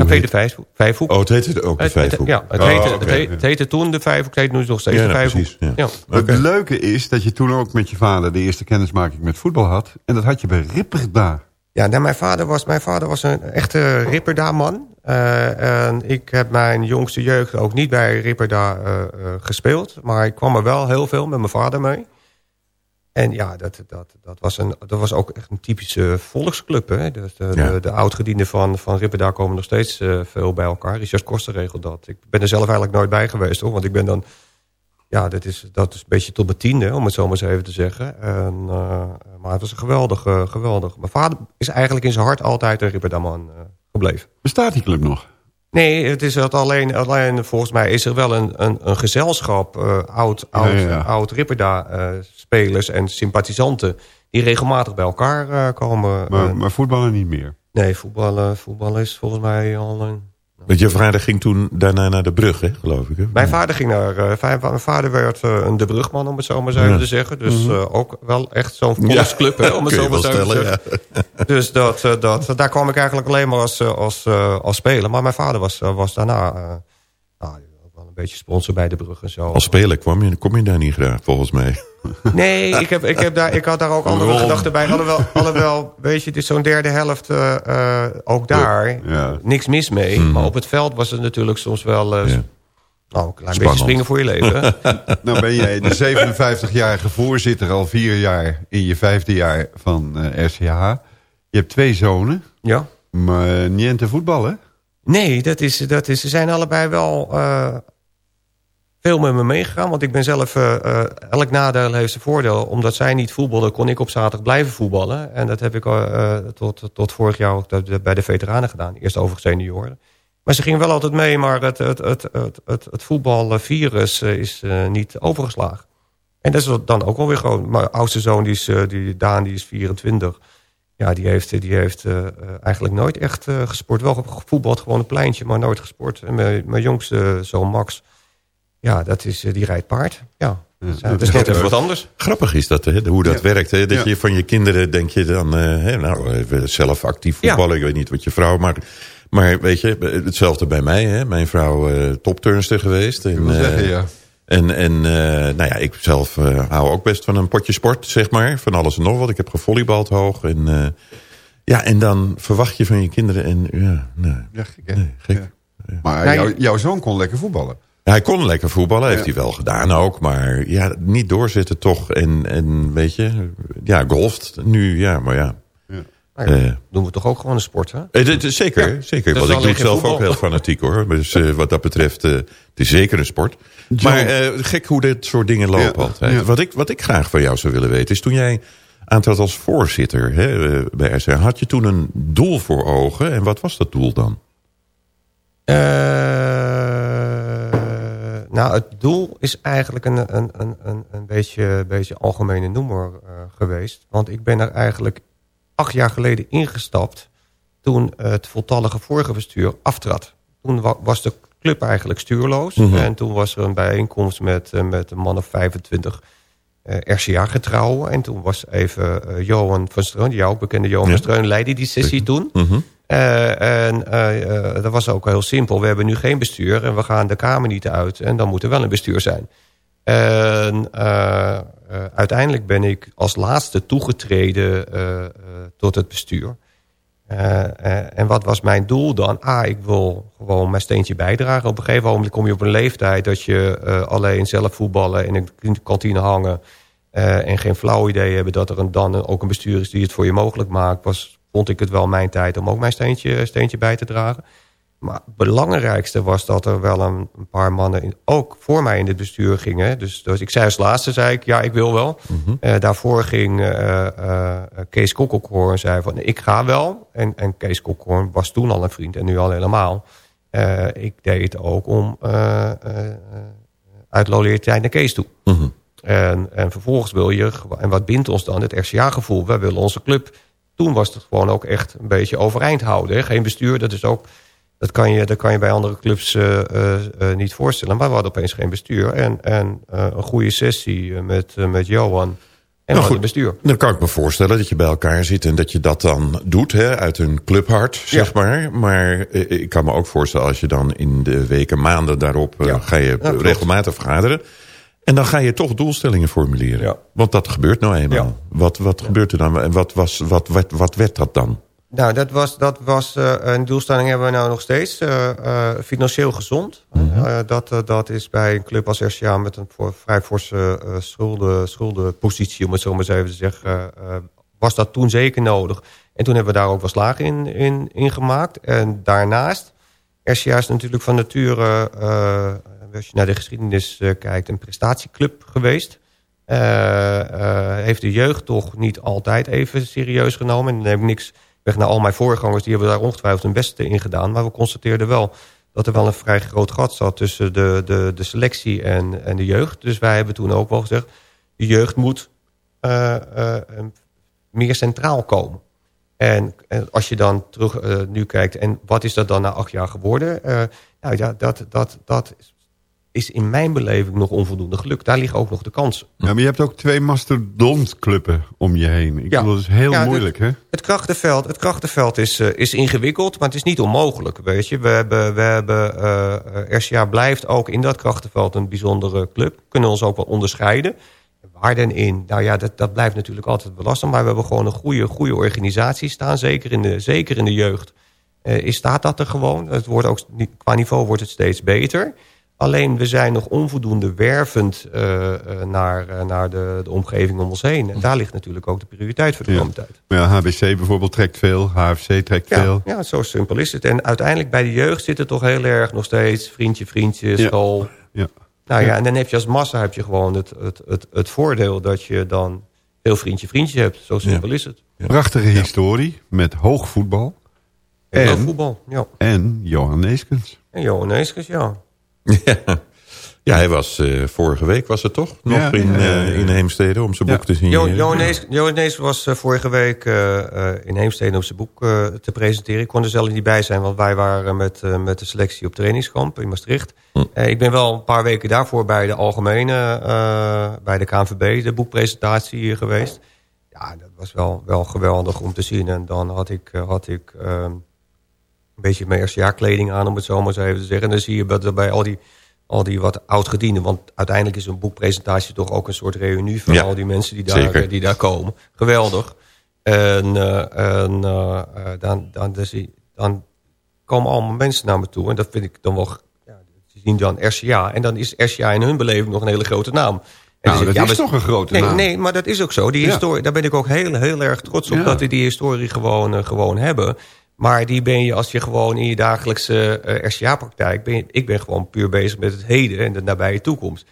S10: Café de Vijfhoek. Vijfhoek.
S2: Oh, het heette ook de
S10: Het- het-
S2: Vijfhoek.
S10: Ja, het
S2: Oh,
S10: heette, het, heette, het heette toen de Vijfhoek, het heet nu nog steeds
S2: Ja,
S10: de
S2: nou,
S10: Vijfhoek.
S2: precies, ja.
S10: Ja.
S1: Het leuke is dat je toen ook met je vader de eerste kennismaking met voetbal had. En dat had je bij Ripperda.
S10: Ja, nou, mijn, vader was, mijn vader was een echte Ripperda-man. Eh, en ik heb mijn jongste jeugd ook niet bij Ripperda eh, eh, gespeeld. Maar ik kwam er wel heel veel met mijn vader mee. En ja, dat, dat, dat, was, een, dat was ook echt een typische volksclub. Hè? Dus de,
S2: Ja.
S10: de, de oud-gedienden van, van Ripperda komen nog steeds eh, veel bij elkaar. Richard Koster regelt dat. Ik ben er zelf eigenlijk nooit bij geweest. hoor, Want ik ben dan... Ja, dat is, dat is een beetje tot mijn tiende, om het zo maar eens even te zeggen. En, eh, maar het was een geweldig, geweldig. Mijn vader is eigenlijk in zijn hart altijd een Ripperdaman eh gebleven.
S1: Bestaat die club nog?
S10: Nee, het is het alleen, alleen volgens mij is er wel een, een, een gezelschap eh, oud, oud,
S1: Ja, ja, ja.
S10: oud Ripperda-spelers en sympathisanten... die regelmatig bij elkaar eh, komen.
S1: Maar,
S10: Eh,
S1: maar voetballen niet meer.
S10: nee, voetballen, voetballen is volgens mij al een...
S2: Want je vader ging toen daarna naar de brug, hè, geloof ik. Hè?
S10: Mijn vader ging naar. eh, mijn vader werd eh, een De Brugman, om het zo maar
S2: Ja.
S10: te zeggen. Dus
S2: Mhm.
S10: eh, ook wel echt zo'n volksclub, hè, om het zo maar te zeggen. Dus dat, dat, daar kwam ik eigenlijk alleen maar als, als, als speler. Maar mijn vader was, was daarna eh, nou, ook wel een beetje sponsor bij De Brug en zo.
S2: Als speler kwam je, kom je daar niet graag, volgens mij.
S10: Nee, ik, heb, ik, heb daar, ik had daar ook andere gedachten bij. Alhoewel, alhoewel, weet je, het is zo'n derde helft eh, eh, ook daar.
S1: Ja.
S10: Niks mis mee.
S2: Mhm.
S10: Maar op het veld was het natuurlijk soms wel... eh,
S2: Ja.
S10: Nou, een klein
S2: Spannend.
S10: beetje springen voor je leven.
S1: Nou ben jij de 57-jarige voorzitter al vier jaar in je vijfde jaar van eh, RCH. Je hebt twee zonen,
S10: ja.
S1: maar niet aan te voetballen.
S10: Nee, dat is, dat is, ze zijn allebei wel eh, veel met me meegegaan. Want ik ben zelf, eh, eh, elk nadeel heeft zijn voordeel. Omdat zij niet voetballen, kon ik op zaterdag blijven voetballen. En dat heb ik eh, tot, tot vorig jaar ook bij de veteranen gedaan. Eerst overigens senioren. Maar ze gingen wel altijd mee, maar het, het, het, het, het, het voetbalvirus is niet overgeslagen. En dat is dan ook wel weer gewoon. Mijn oudste zoon, die is, die, Daan, die is 24. ja, die heeft, die heeft eigenlijk nooit echt gesport. Wel gevoetbald, gewoon een pleintje, maar nooit gesport. En mijn, mijn jongste zoon Max, ja, dat is, eh, die rijdt paard. Ja, Ja, dat is net even wat anders.
S2: Grappig is dat, hè, hoe dat
S10: Ja.
S2: werkt. Hè? Dat
S10: Ja.
S2: je van je kinderen denk je dan... eh, hè, nou, zelf actief voetballen. Ik weet niet wat je vrouw... Maar, maar weet je, hetzelfde bij mij. Hè? Mijn vrouw eh topturnster geweest. En,
S1: zeggen,
S2: eh,
S1: ja.
S2: En, en eh, nou ja, ik zelf eh, hou ook best van een potje sport, zeg maar. Van alles en nog wat. Ik heb gevolleybald hoog. En, eh, ja, en dan verwacht je van je kinderen... En, ja, nee,
S1: Ja, gek, hè?
S2: nee, gek.
S1: Maar
S2: Nou,
S1: jou- jouw zoon kon lekker voetballen.
S2: Hij kon lekker voetballen, heeft
S1: Ja.
S2: hij wel gedaan ook. Maar ja, niet doorzetten toch. En, en weet je, ja, golft nu, ja, maar ja.
S10: Ja,
S2: Eh,
S10: doen we toch ook gewoon een sport, hè?
S2: eh, zeker, zeker.
S10: Dat
S2: Want ik
S10: geen
S2: zelf
S10: voetbal.
S2: ook heel fanatiek hoor. Dus eh, wat dat betreft, eh, het is zeker een sport. Maar eh, gek hoe dit soort dingen lopen
S1: Ja,
S2: altijd.
S1: ja.
S2: Wat, ik, wat ik graag van jou zou willen weten is toen jij aantrad als voorzitter hè, bij SR. Had je toen een doel voor ogen? En wat was dat doel dan?
S10: Eh, nou, het doel is eigenlijk een, een, een, een, een beetje, beetje algemene noemer eh, geweest. Want ik ben er eigenlijk acht jaar geleden ingestapt... toen het voltallige vorige bestuur aftrad. Toen wa- was de club eigenlijk stuurloos.
S2: Mhm.
S10: En toen was er een bijeenkomst met, eh, met een man of 25 eh RCA-getrouwen. En toen was even eh, Johan van Streun, jou ook bekende Johan
S2: Ja.
S10: van Streun... leidde die sessie toen.
S2: Mhm.
S10: Eh, en dat was ook heel simpel. We hebben nu geen bestuur en we gaan de Kamer niet uit. En dan moet er wel een bestuur zijn. En uiteindelijk ben ik als laatste toegetreden tot het bestuur. En wat was mijn doel dan? Ah, ik wil gewoon mijn steentje bijdragen. Op een gegeven moment kom je op een leeftijd... dat je alleen zelf voetballen in een kantine hangen... eh, en geen flauw idee hebben dat er een, dan ook een bestuur is... die het voor je mogelijk maakt... Was, vond ik het wel mijn tijd om ook mijn steentje, steentje bij te dragen. Maar het belangrijkste was dat er wel een, een paar mannen... In, ook voor mij in het bestuur gingen. Dus, dus ik zei als laatste, zei ik, ja, ik wil wel. Eh, daarvoor ging eh, eh, Kees Kokkelkoorn zei van, ik ga wel. En, en Kees Kokkelkoorn was toen al een vriend en nu al helemaal. Ik deed het ook om uit loyaliteit naar Kees toe.
S2: Mhm.
S10: En, en vervolgens wil je, en wat bindt ons dan? Het RCA-gevoel. Wij willen onze club. Toen was het gewoon ook echt een beetje overeind houden. Hè? Geen bestuur, dat is ook. Dat kan je, dat kan je bij andere clubs eh, eh, eh, niet voorstellen. Maar we hadden opeens geen bestuur. En, en een goede sessie met, met Johan. En
S2: Nou,
S10: hadden bestuur.
S2: Dan kan ik me voorstellen dat je bij elkaar zit en dat je dat dan doet hè, uit een clubhart, zeg maar. Maar eh, ik kan me ook voorstellen als je dan in de weken, maanden daarop ga je regelmatig vergaderen. En dan ga je toch doelstellingen formuleren. Want dat gebeurt nou eenmaal. Wat, wat gebeurt er dan? En wat, was, wat, wat, wat werd dat dan?
S10: Nou, dat was, dat was eh, een doelstelling hebben we nou nog steeds. eh, eh, financieel gezond. Eh, dat, dat is bij een club als RCA met een voor, vrij forse schulden, schuldenpositie, om het zo maar eens even te zeggen, was dat toen zeker nodig. En toen hebben we daar ook wel slagen in, in, in gemaakt. En daarnaast, RCA is natuurlijk van nature, als je naar de geschiedenis eh, kijkt, een prestatieclub geweest. Eh, eh, heeft de jeugd toch niet altijd even serieus genomen. En dan heb ik niks weg naar al mijn voorgangers. Die hebben daar ongetwijfeld hun beste in gedaan. Maar we constateerden wel dat er wel een vrij groot gat zat... tussen de, de, de selectie en, en de jeugd. Dus wij hebben toen ook wel gezegd... de jeugd moet eh, eh, meer centraal komen. En, en als je dan terug eh, nu kijkt... en wat is dat dan na acht jaar geworden? Eh, nou ja, dat, dat, dat is in mijn beleving nog onvoldoende gelukt. Daar liggen ook nog de kansen.
S1: Ja, maar je hebt ook twee mastodontkluppen om je heen. Ik bedoel, dat is heel
S10: Ja,
S1: moeilijk,
S10: het,
S1: hè?
S10: Het krachtenveld, het krachtenveld is, eh, is ingewikkeld, maar het is niet onmogelijk. Weet je. We hebben, we hebben, eh, eh, RCA blijft ook in dat krachtenveld een bijzondere club. Kunnen ons ook wel onderscheiden. Waar dan in? Nou ja, dat, dat blijft natuurlijk altijd belastend. Maar we hebben gewoon een goede, goede organisatie staan. Zeker in de, zeker in de jeugd is, staat dat er gewoon. Het wordt ook, qua niveau wordt het steeds beter. Alleen we zijn nog onvoldoende wervend eh, eh, naar, eh, naar de, de omgeving om ons heen. En daar ligt natuurlijk ook de prioriteit voor de
S1: Ja.
S10: komende tijd.
S1: Ja, HBC bijvoorbeeld trekt veel, HFC trekt
S10: Ja,
S1: veel.
S10: ja, zo simpel is het. En uiteindelijk bij de jeugd zit het toch heel erg nog steeds... vriendje, vriendje,
S1: Ja.
S10: school.
S1: Ja.
S10: Nou ja, en dan heb je als massa heb je gewoon het, het, het, het voordeel... dat je dan veel vriendje, vriendje hebt. Zo simpel is het.
S1: Prachtige historie met hoog voetbal.
S10: En hoog voetbal, ja.
S1: En Johan Neeskens.
S10: En Johan Neeskens, ja.
S2: Ja, hij was eh, vorige week, was het toch? Nog
S9: Ja,
S2: in,
S9: ja, ja,
S2: eh,
S9: ja.
S2: in Heemstede om zijn boek te zien.
S10: Jo- Johan Nees- was eh, vorige week eh, eh, in Heemstede om zijn boek eh, te presenteren. Ik kon er zelf niet bij zijn, want wij waren met, eh, met de selectie op trainingskamp in Maastricht. Eh, ik ben wel een paar weken daarvoor bij de algemene, eh, bij de KNVB, de boekpresentatie hier geweest. Ja, dat was wel, wel geweldig om te zien. En dan had ik, eh, had ik eh, een beetje mijn eerstejaarskleding aan, om het zo maar eens even te zeggen. En dan zie je dat bij al die, al die wat oud-gedienden... want uiteindelijk is een boekpresentatie toch ook een soort reunie... van
S2: Ja,
S10: al die mensen die daar,
S2: zeker.
S10: die daar komen. Geweldig. En, eh, en eh, eh, dan, dan, dan, komen allemaal mensen naar me toe. En dat vind ik dan wel... Ja, die zien dan RCA. En dan is RCA in hun beleving nog een hele grote naam. En
S9: Nou,
S10: ik,
S9: dat is
S10: we-
S9: toch een grote
S10: nee,
S9: naam.
S10: Nee, maar dat is ook zo. Die
S9: Ja.
S10: historie, daar ben ik ook heel, heel erg trots op...
S9: Ja.
S10: dat die die historie gewoon, gewoon hebben. Maar die ben je als je gewoon in je dagelijkse eh, RCA-praktijk... Ben ik ben gewoon puur bezig met het heden en de nabije toekomst.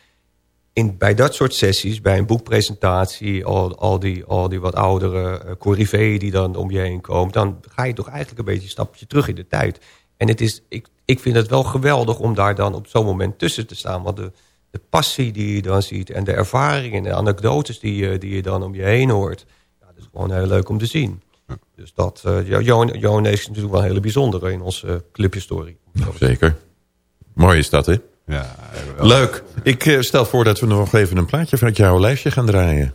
S10: In, bij dat soort sessies, bij een boekpresentatie... al, al, die, al die wat oudere uh, die dan om je heen komen... dan ga je toch eigenlijk een beetje een stapje terug in de tijd. En het is, ik, ik vind het wel geweldig om daar dan op zo'n moment tussen te staan. Want de, de passie die je dan ziet en de ervaringen en de anekdotes die, je- die je dan om je heen hoort... Ja, dat is gewoon heel leuk om te zien. Dus dat, uh, Johan, Johan Nees is natuurlijk wel een hele bijzondere in onze uh, clubhistorie.
S2: Zeker. Mooi is dat, hè?
S9: Ja,
S2: Leuk. Ik eh, stel voor dat we nog even een plaatje van jouw lijstje gaan draaien.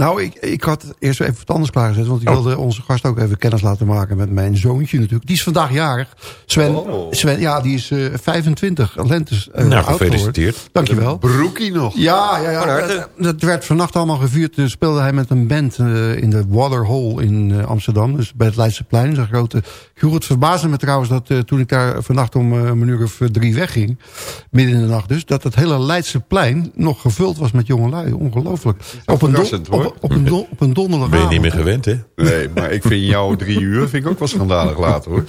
S8: Nou, ik, ik had eerst even wat anders klaargezet. Want ik
S2: Oh.
S8: wilde onze gast ook even kennis laten maken met mijn zoontje natuurlijk. Die is vandaag jarig. Sven,
S9: Oh.
S8: Sven ja, die is eh 25 lentes uh,
S2: Nou, gefeliciteerd.
S8: Dankjewel.
S9: Broekie nog.
S8: Ja, ja, ja. Dat, dat werd vannacht allemaal gevierd. Speelde hij met een band uh, in de Waterhole in uh, Amsterdam. Dus bij het Leidseplein. Dat is een grote... Het verbaasde me trouwens dat uh, toen ik daar vannacht om uh, een uur of drie wegging. Midden in de nacht dus. Dat het hele Leidseplein nog gevuld was met jongelui. Ongelooflijk. Op een, don, op, op, een don, op een donderdagavond.
S2: Ben je niet meer gewend, hè?
S9: Nee, maar ik vind jou drie uur vind ik ook wel schandalig later, hoor.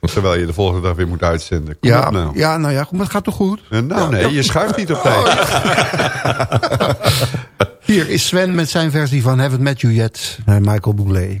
S9: Terwijl je de volgende dag weer moet uitzenden. Kom
S8: ja,
S9: nou.
S8: ja, nou ja, maar het gaat toch goed?
S9: Uh, nou ja, nee, ja. je schuift niet op tijd. Oh.
S8: Hier is Sven met zijn versie van Haven't Met You Yet. Naar Michael Bublé.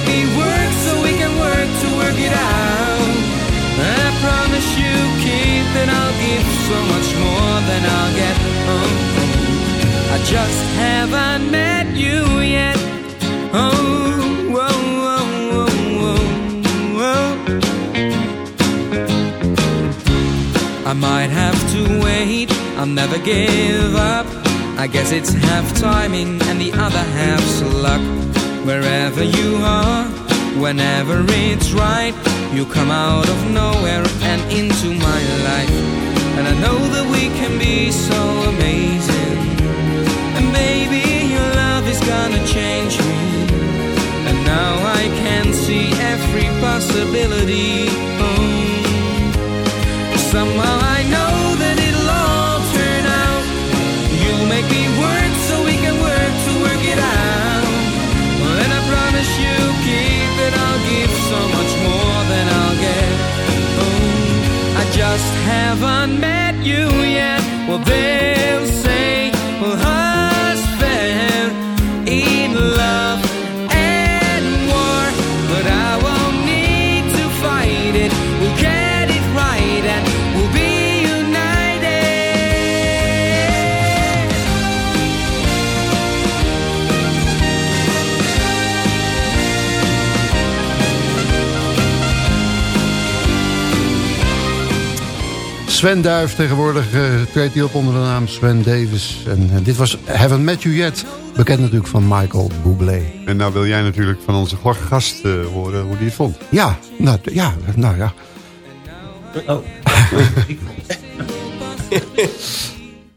S12: make me work so we can work to work it out. I promise you, kid, that I'll give so much more than I'll get. Oh. I just haven't met you yet. Oh. I might have to wait. I'll never give up. I guess it's half timing and the other half's luck. Wherever you are, whenever it's right, you come out of nowhere and into my life. And I know that we can be so amazing. And baby, your love is gonna change me. And now I can see every possibility. Oh. Somehow I promise you, kid, that I'll give so much more than I'll get. Oh, I just haven't met you yet. Well, they'll say,
S8: Sven Duif tegenwoordig uh, treedt hij op onder de naam Sven Davis. En uh, dit was Haven't Met You Yet. Bekend natuurlijk van Michael Bublé.
S9: En nou wil jij natuurlijk van onze gast eh, horen hoe die het vond.
S8: Ja, nou ja. Nou, ja.
S10: Oh.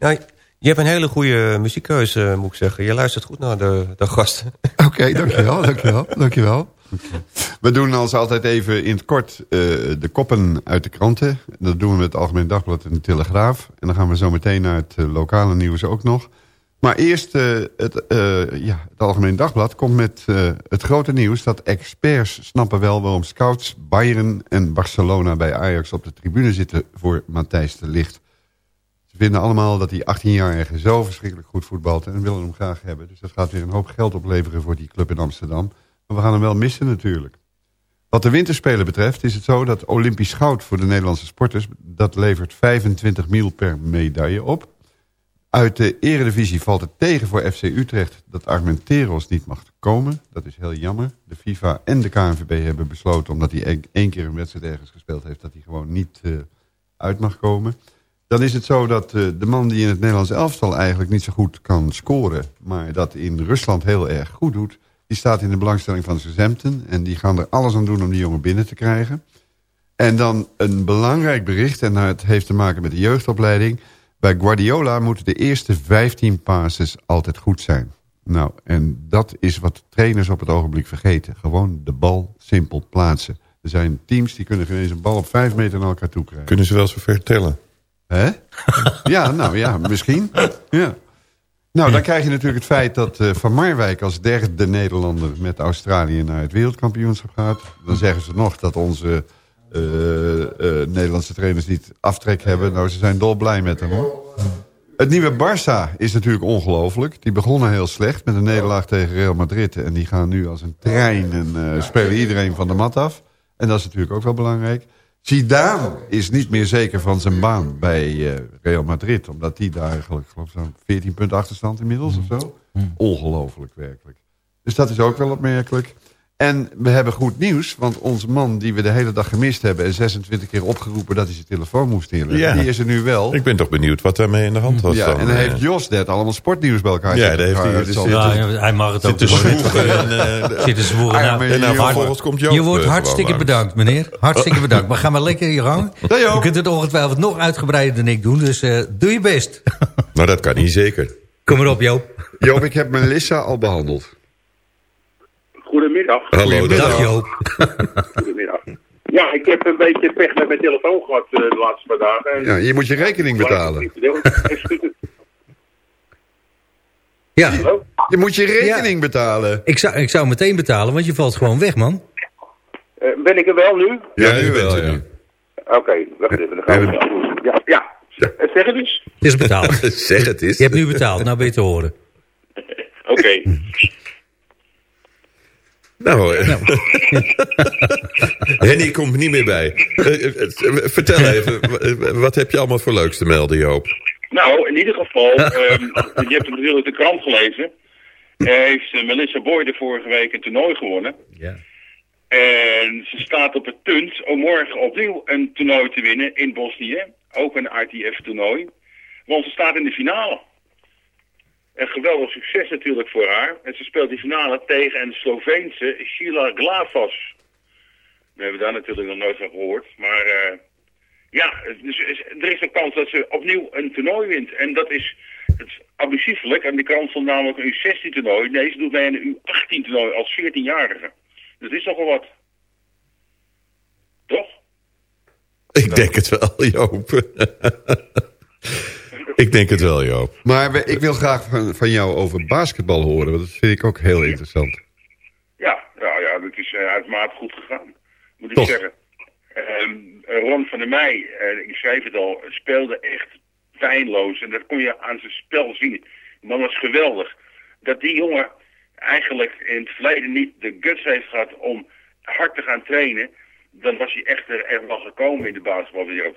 S10: ja, je hebt een hele goede muziekkeuze, moet ik zeggen. Je luistert goed naar de, de gasten.
S8: Oké, dankjewel, dankjewel, dankjewel.
S9: We doen als altijd even in het kort eh, de koppen uit de kranten. Dat doen we met het Algemeen Dagblad en de Telegraaf. En dan gaan we zo meteen naar het eh, lokale nieuws ook nog. Maar eerst, eh, het, ja, het Algemeen Dagblad komt met het grote nieuws... dat experts snappen wel waarom scouts Bayern en Barcelona bij Ajax... op de tribune zitten voor Matthijs de Ligt. Ze vinden allemaal dat die 18-jarige zo verschrikkelijk goed voetbalt... en willen hem graag hebben. Dus dat gaat weer een hoop geld opleveren voor die club in Amsterdam. We gaan hem wel missen natuurlijk. Wat de winterspelen betreft is het zo dat Olympisch goud voor de Nederlandse sporters... dat levert 25 mil per medaille op. Uit de eredivisie valt het tegen voor FC Utrecht dat Armenteros niet mag komen. Dat is heel jammer. De FIFA en de KNVB hebben besloten, omdat hij één- één keer een wedstrijd ergens gespeeld heeft... dat hij gewoon niet eh, uit mag komen. Dan is het zo dat eh, de man die in het Nederlands elftal eigenlijk niet zo goed kan scoren... maar dat in Rusland heel erg goed doet... die staat in de belangstelling van Southampton... en die gaan er alles aan doen om die jongen binnen te krijgen. En dan een belangrijk bericht, en het heeft te maken met de jeugdopleiding... Bij Guardiola moeten de eerste 15 passes altijd goed zijn. Nou, en dat is wat trainers op het ogenblik vergeten. Gewoon de bal simpel plaatsen. Er zijn teams die kunnen geen eens een bal op 5 meter naar elkaar toe krijgen.
S2: Kunnen ze wel zo ver tellen?
S9: Hè? Ja, nou ja, misschien. Ja. Nou, dan krijg je natuurlijk het feit dat eh, Van Marwijk als derde Nederlander met Australië naar het wereldkampioenschap gaat. Dan zeggen ze nog dat onze eh, eh, Nederlandse trainers niet aftrek hebben. Nou, ze zijn dolblij met hem hoor. Het nieuwe Barça is natuurlijk ongelooflijk. Die begonnen heel slecht met een nederlaag tegen Real Madrid. En die gaan nu als een trein en spelen iedereen van de mat af. En dat is natuurlijk ook wel belangrijk. Zidane is niet meer zeker van zijn baan bij eh, Real Madrid. Omdat die daar eigenlijk, geloof ik, zo'n 14 punten achterstand inmiddels of zo. Ongelooflijk werkelijk. Dus dat is ook wel opmerkelijk. En we hebben goed nieuws, want onze man die we de hele dag gemist hebben... en 26 keer opgeroepen dat hij zijn telefoon moest inleggen...
S2: Ja.
S9: die is er nu wel.
S2: Ik ben toch benieuwd wat daarmee in de hand was.
S9: Ja,
S2: dan.
S9: en dan heeft Jos net allemaal sportnieuws bij elkaar
S2: Ja, daar heeft hij dus
S9: zal-
S14: Ja, hij mag het ook
S2: zwoegen en, eh,
S14: Zitten zwoegen.
S9: Ah,
S14: Nou,
S2: En nou, vervolgens komt Joop.
S14: je wordt
S2: eh,
S14: hartstikke bedankt, meneer. Hartstikke bedankt. Maar ga maar lekker je gang. Je kunt het ongetwijld nog uitgebreider dan ik doen. Dus eh, doe je best.
S2: Nou, dat kan niet zeker.
S14: Kom maar op, Joop.
S1: Joop, ik heb Melissa al behandeld.
S15: Goedemiddag.
S2: Hallo,
S14: Dag,
S2: dag.
S14: Joop.
S15: Goedemiddag. Ja, ik heb een beetje pech met mijn telefoon gehad eh, de laatste paar dagen. En-
S1: Ja, je moet je rekening betalen.
S14: Ja,
S1: Je moet je rekening betalen.
S14: ik zou, ik zou meteen betalen, want je valt gewoon weg, man.
S15: Eh, ben ik er wel nu?
S1: Ja,
S2: nu
S1: nu
S2: bent
S1: wel, ja.
S2: nu.
S15: Oké, wacht even. Dan gaan we. Ja, ja. Eh, Zeg het eens.
S14: Het is betaald.
S2: zeg het eens.
S14: Je hebt nu betaald, nou ben je te horen.
S15: Oké.
S2: Nou, eh, Henny komt niet meer bij. Eh, eh, vertel even, wat heb je allemaal voor leuks te melden, Joop?
S15: Nou, in ieder geval, ehm, je hebt natuurlijk de krant gelezen. Heeft Melissa Boy vorige week een toernooi gewonnen.
S14: Ja.
S15: En ze staat op het punt om morgen opnieuw een toernooi te winnen in Bosnië. Ook een ITF-toernooi. Want ze staat in de finale. Een geweldig succes natuurlijk voor haar. En ze speelt die finale tegen een Sloveense Sheila Glavas. We hebben daar natuurlijk nog nooit van gehoord. Maar eh, ja, dus er is een kans dat ze opnieuw een toernooi wint. En dat is het is. En de krant stond namelijk een U16 toernooi. Nee, ze doet aan een U18 toernooi als 14-jarige. Dat is nogal wat. Toch?
S2: Ik denk het wel, Joop. ik denk het wel, Joop.
S1: Maar we- ik wil graag van, van jou over basketbal horen, want dat vind ik ook heel interessant.
S15: Ja, ja, ja dat is uh, uitermate goed gegaan. Moet ik
S1: Toch?
S15: zeggen. Ehm, Ron van der Meij, eh, ik schreef het al, speelde echt pijnloos. En dat kon je aan zijn spel zien. De man was geweldig. Dat die jongen eigenlijk in het verleden niet de guts heeft gehad om hard te gaan trainen. Dan was hij echt er echt wel gekomen in de basketbalwereld.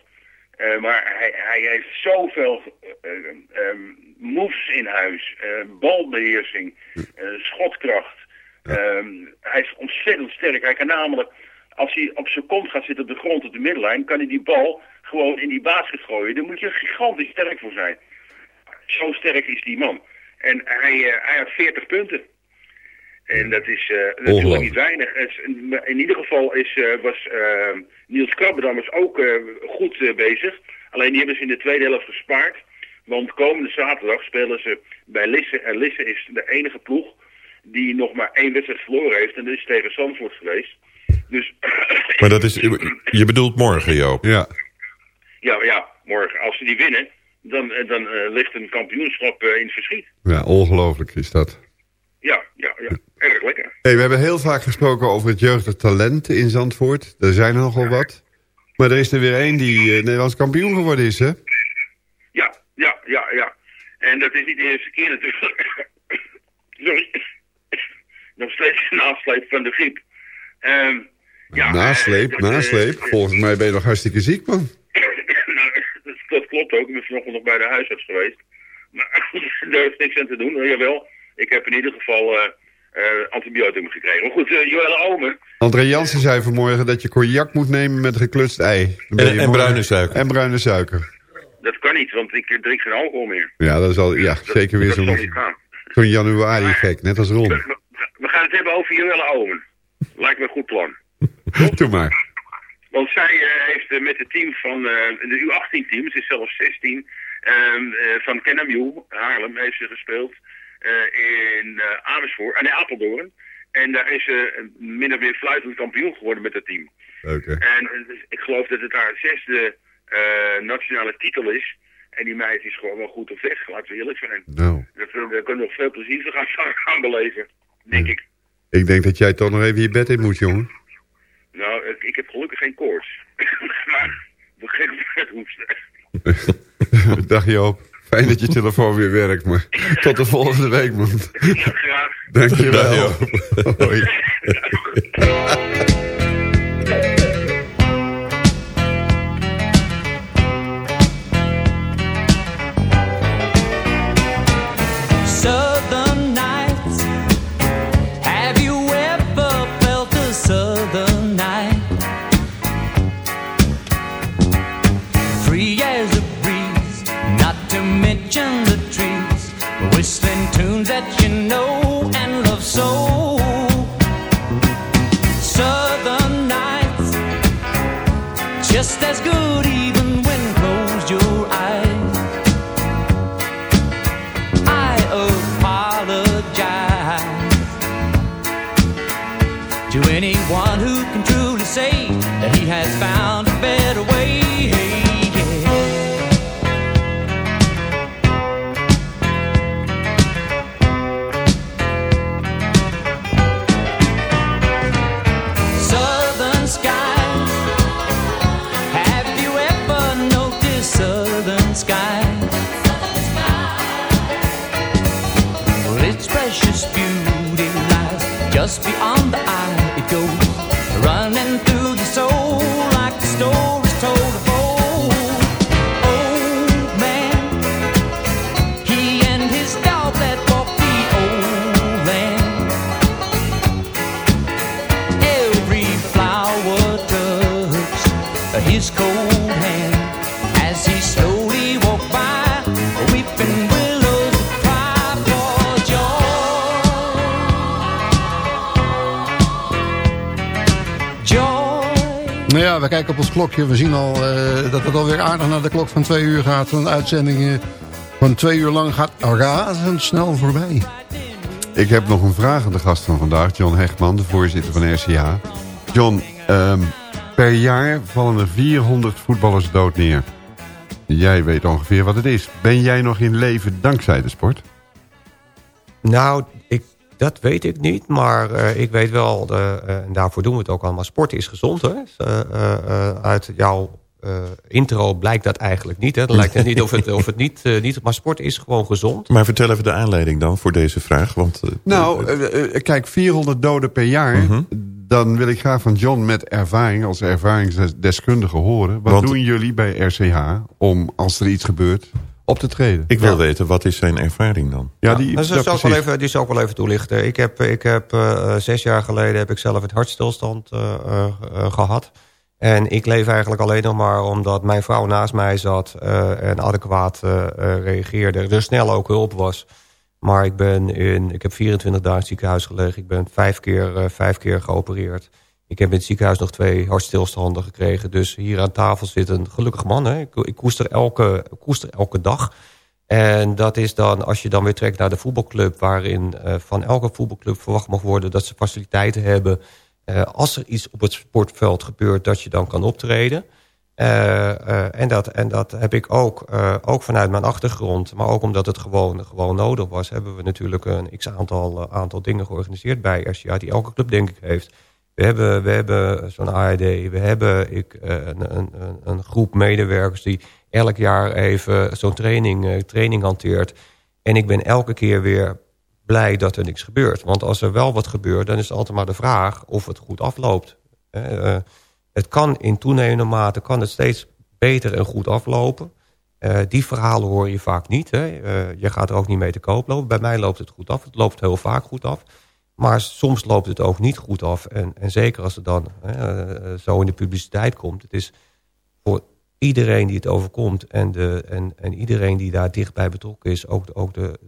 S15: Eh, maar hij, hij heeft zoveel eh, eh, ehm, moves in huis. eh, balbeheersing, eh, schotkracht. Ehm, hij is ontzettend sterk. Hij kan namelijk, als hij op zijn kont gaat zitten op de grond op de middenlijn, kan hij die bal gewoon in die basket gooien. Daar moet je gigantisch sterk voor zijn. Zo sterk is die man. En hij, hij had 40 punten. En dat is eh, natuurlijk
S16: Ongelooflijk.
S15: niet weinig. Het is- in ieder geval is, eh, was eh, Niels Krabberdam ook eh, goed eh, bezig. Alleen die hebben ze in de tweede helft gespaard. Want komende zaterdag spelen ze bij Lisse. En Lisse is de enige ploeg die nog maar één wedstrijd verloren heeft. En dat is tegen Zandvoort geweest. Dus
S2: Maar dat is, je bedoelt morgen, Joop?
S9: Ja.
S15: ja, ja, morgen als ze die winnen, dan, eh, dan eh, ligt een kampioenschap eh, in het verschiet.
S9: Ja, ongelooflijk is dat.
S15: Ja, ja, ja. Erg lekker.
S9: Hey, we hebben heel vaak gesproken over het jeugdig talent in Zandvoort. Er zijn er nogal wat. Maar er is er weer één die eh, Nederlands kampioen geworden is, hè?
S15: Ja, ja, ja, ja. En dat is niet de eerste keer natuurlijk. Sorry. Nog steeds een nasleep van de griep. Ehm ja,
S9: nasleep,
S15: eh, dat,
S9: nasleep.
S15: eh,
S9: Volgens mij ben je nog hartstikke ziek, man.
S15: nou, dat, dat klopt ook. Ik ben vanochtend nog bij de huisarts geweest. Maar daar is niks aan te doen. Eh, jawel, ik heb in ieder geval eh eh, antibioticum gekregen. Maar goed, uh, Joelle Omen.
S9: André Jansen zei vanmorgen dat je cognac moet nemen met geklutst ei.
S2: En-
S9: je
S2: en
S9: morgen-
S2: bruine suiker.
S9: En bruine suiker.
S15: Dat kan niet, want ik eh, drink geen alcohol meer.
S9: Ja, dat is al, ja zeker weer zo'n zo'n januari gek, net als Ron.
S15: We gaan het hebben over Joelle Omen. Lijkt me een goed plan.
S9: Doe maar.
S15: Want zij eh, heeft eh, met het team van eh, de U18-team, het is zelfs 16, ehm, eh, van Kennamew, Haarlem, heeft ze gespeeld eh, in eh, Amersfoort, en in Apeldoorn. En daar is ze eh, min of meer fluitend kampioen geworden met het team.
S9: Hè?
S15: En eh, dus ik geloof dat het haar zesde eh, nationale titel is. En die meid is gewoon wel goed op weg, laten we eerlijk zijn.
S9: Nou,
S15: Daar kunnen we kunnen nog veel plezier van gaan, gaan beleven, denk ik.
S9: ik denk dat jij toch nog even je bed in moet, jongen.
S15: Nou, ik, ik heb gelukkig geen koorts. maar we geven het hoesten.
S9: Dag Joop. Fijn dat je telefoon weer werkt, maar tot de volgende week, man.
S15: Graag.
S9: Dankjewel.
S2: Dag,
S9: Hoi.
S12: Tunes that you know and love so. Southern nights, just as good even
S8: we kijken op ons klokje. We zien al eh, dat het alweer aardig naar de klok van twee uur gaat. Een uitzending eh, van twee uur lang gaat razendsnel voorbij.
S9: Ik heb nog een vraag aan de gast van vandaag, John Hechtman, de voorzitter van RCA. John, ehm, per jaar vallen er 400 voetballers dood neer. Jij weet ongeveer wat het is. Ben jij nog in leven dankzij de sport?
S10: Nou, dat weet ik niet. Maar eh, ik weet wel, eh, eh, en daarvoor doen we het ook allemaal. Sport is gezond, hè? Eh, eh, eh, uit jouw eh, intro blijkt dat eigenlijk niet. Hè? Het lijkt net niet of het, of het niet, eh, niet... Maar sport is gewoon gezond.
S2: Maar vertel even de aanleiding dan voor deze vraag. Want,
S9: Nou, kijk, 400 doden per jaar. Dan wil ik graag van John met ervaring, als ervaringsdeskundige horen. Wat
S2: Want-
S9: doen jullie bij RCH om, als er iets gebeurt, op te treden?
S2: ik wil weten, wat is zijn ervaring dan?
S9: Ja, die,
S10: dat zal ik wel even, die zal ik wel even toelichten. Ik heb, ik heb eh, zes jaar geleden heb ik zelf het hartstilstand eh, eh, eh, gehad. En ik leef eigenlijk alleen nog maar omdat mijn vrouw naast mij zat... eh, en adequaat eh, eh, reageerde. Er snel ook hulp was. Maar ik, ben in, ik heb 24 dagen ziekenhuis gelegen. Ik ben vijf keer, eh, vijf keer geopereerd. Ik heb in het ziekenhuis nog twee hartstilstanden gekregen. Dus hier aan tafel zit een gelukkig man. Hè? Ik, ik koester, elke, koester elke dag. En dat is dan, als je dan weer trekt naar de voetbalclub... waarin eh, van elke voetbalclub verwacht mag worden... dat ze faciliteiten hebben... eh, als er iets op het sportveld gebeurt... dat je dan kan optreden. Eh, en, dat, en dat heb ik ook, ook vanuit mijn achtergrond... maar ook omdat het gewoon, gewoon nodig was... hebben we natuurlijk een x-aantal aantal dingen georganiseerd bij RCA... die elke club denk ik heeft... We hebben, we hebben zo'n ARD, we hebben ik, eh, een, een, een- groep medewerkers... die elk jaar even zo'n training, eh, training hanteert. En ik ben elke keer weer blij dat er niks gebeurt. Want als er wel wat gebeurt, dan is het altijd maar de vraag of het goed afloopt. Eh, het kan in toenemende mate kan het steeds beter en goed aflopen. Die verhalen hoor je vaak niet. Je gaat er ook niet mee te koop lopen. Bij mij loopt het goed af. Het loopt heel vaak goed af. Maar soms loopt het ook niet goed af. En, en zeker als het dan eh, zo in de publiciteit komt. Het is voor iedereen die het overkomt... en, de, en, en iedereen die daar dichtbij betrokken is... ook, de, ook de,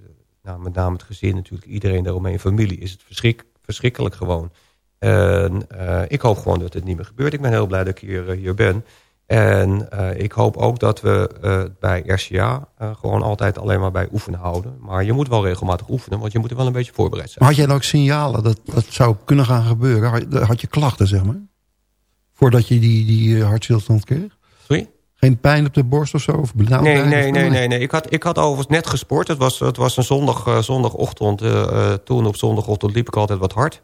S10: nou, met name het gezin natuurlijk... iedereen daaromheen, familie... is het verschrik, verschrikkelijk gewoon. En eh, ik hoop gewoon dat het niet meer gebeurt. Ik ben heel blij dat ik hier, eh, hier ben. En eh, ik hoop ook dat we eh, bij RCA eh, gewoon altijd alleen maar bij oefenen houden. Maar je moet wel regelmatig oefenen, want je moet er wel een beetje voorbereid zijn.
S8: Maar had jij dan ook signalen dat dat zou kunnen gaan gebeuren? Had, had je klachten, zeg maar? Voordat je die, die hartstilstand kreeg?
S10: Sorry?
S8: Geen pijn op de borst of zo? Of
S10: Nee, nee,
S8: zo?
S10: nee, nee, nee. Ik had, ik had overigens net gesport. Het was, het was een zondag, zondagochtend. toen op zondagochtend liep ik altijd wat hard.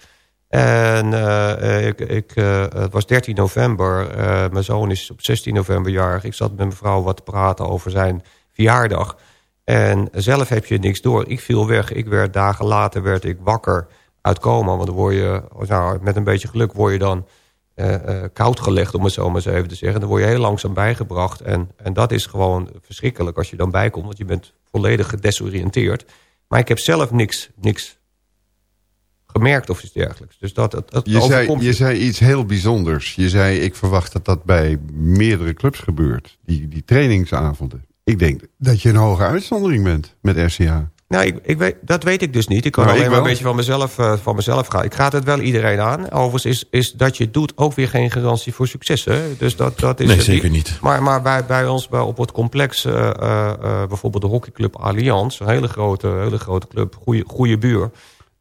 S10: En eh, ik, ik, eh, het was 13 november. Eh, mijn zoon is op 16 november jarig. Ik zat met mijn vrouw wat te praten over zijn verjaardag. En zelf heb je niks door. Ik viel weg. Ik werd dagen later werd ik wakker uit coma. Want dan word je, nou, met een beetje geluk word je dan koud gelegd, om het zo maar eens even te zeggen. Dan word je heel langzaam bijgebracht. En, en dat is gewoon verschrikkelijk als je dan bijkomt. Want je bent volledig gedesoriënteerd. Maar ik heb zelf niks, niks gemerkt of iets dergelijks. Dus dat, dat, dat
S9: Je zei,
S10: overkomt
S9: je zei iets heel bijzonders. Je zei, ik verwacht dat dat bij meerdere clubs gebeurt. Die, die trainingsavonden. Ik denk dat je een hoge uitzondering bent met RCA.
S10: Nou, ik, ik weet, dat weet ik dus niet. Ik kan
S9: Nou,
S10: alleen
S9: ik
S10: maar een beetje van mezelf, eh, van mezelf gaan. Ik ga het wel iedereen aan. Overigens is, is dat je het doet ook weer geen garantie voor succes. Hè? Dus dat, dat is
S2: Nee,
S10: het
S2: zeker niet.
S10: Maar, maar bij, bij ons bij, op het complex, eh, eh, bijvoorbeeld de hockeyclub Allianz... een hele grote, hele grote club, goede, goede buur...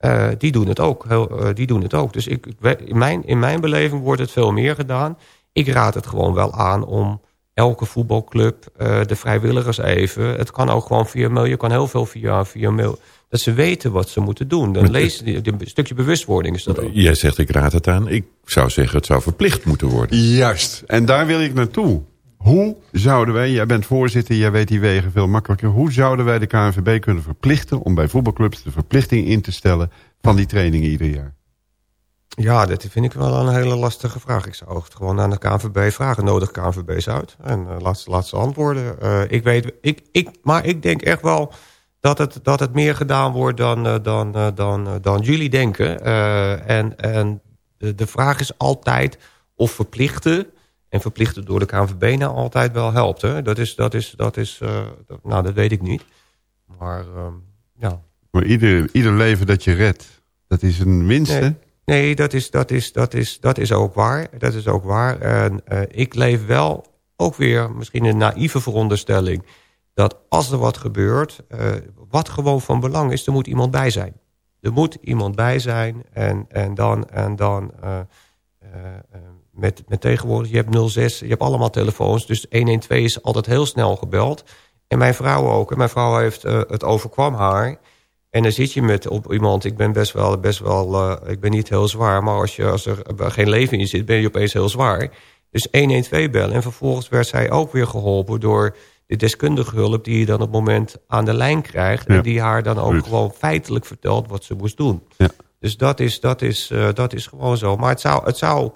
S10: eh, die, doen het ook, heel, eh, die doen het ook. Dus ik, in, mijn, in mijn beleving wordt het veel meer gedaan. Ik raad het gewoon wel aan om elke voetbalclub, eh, de vrijwilligers even... het kan ook gewoon via mail, je kan heel veel via, via mail... dat ze weten wat ze moeten doen. Dan lezen een stukje bewustwording is dat ook.
S2: Jij zegt ik raad het aan. Ik zou zeggen het zou verplicht moeten worden.
S9: Juist. En daar wil ik naartoe. Hoe zouden wij, jij bent voorzitter, jij weet die wegen veel makkelijker. Hoe zouden wij de KNVB kunnen verplichten om bij voetbalclubs de verplichting in te stellen van die trainingen ieder jaar?
S10: Ja, dat vind ik wel een hele lastige vraag. Ik zou het gewoon aan de KNVB vragen. Nodig KNVB's uit. En eh, laat, laat antwoorden. Eh, ik weet, ik, ik, maar ik denk echt wel dat het, dat het meer gedaan wordt dan, eh, dan, dan, dan jullie denken. En en de, de vraag is altijd of verplichten... en verplichten door de KNVB nou altijd wel helpt. Hè? Dat is, dat is, dat is eh, dat- nou dat weet ik niet. Maar ehm, ja,
S9: Maar ieder, ieder leven dat je redt, dat is een winst, hè?
S10: Nee, nee dat, is, dat, is, dat, is, dat is ook waar. Dat is ook waar. En eh, ik leef wel ook weer misschien een naïeve veronderstelling... dat als er wat gebeurt, eh, wat gewoon van belang is... er moet iemand bij zijn. Er moet iemand bij zijn en, en dan... En dan met, met tegenwoordig, je hebt 06, je hebt allemaal telefoons... dus 112 is altijd heel snel gebeld. En mijn vrouw ook. En mijn vrouw heeft, eh, het overkwam haar... En dan zit je met op iemand, ik ben best wel, best wel eh, ik ben niet heel zwaar, maar als, je, als er geen leven in zit, ben je opeens heel zwaar. Dus 112 bellen. En vervolgens werd zij ook weer geholpen door de deskundige hulp die je dan op het moment aan de lijn krijgt.
S9: Ja.
S10: En die haar dan ook gewoon feitelijk vertelt wat ze moest doen.
S9: Ja.
S10: Dus dat is, dat, is, eh, dat is gewoon zo. Maar het zou, het zou,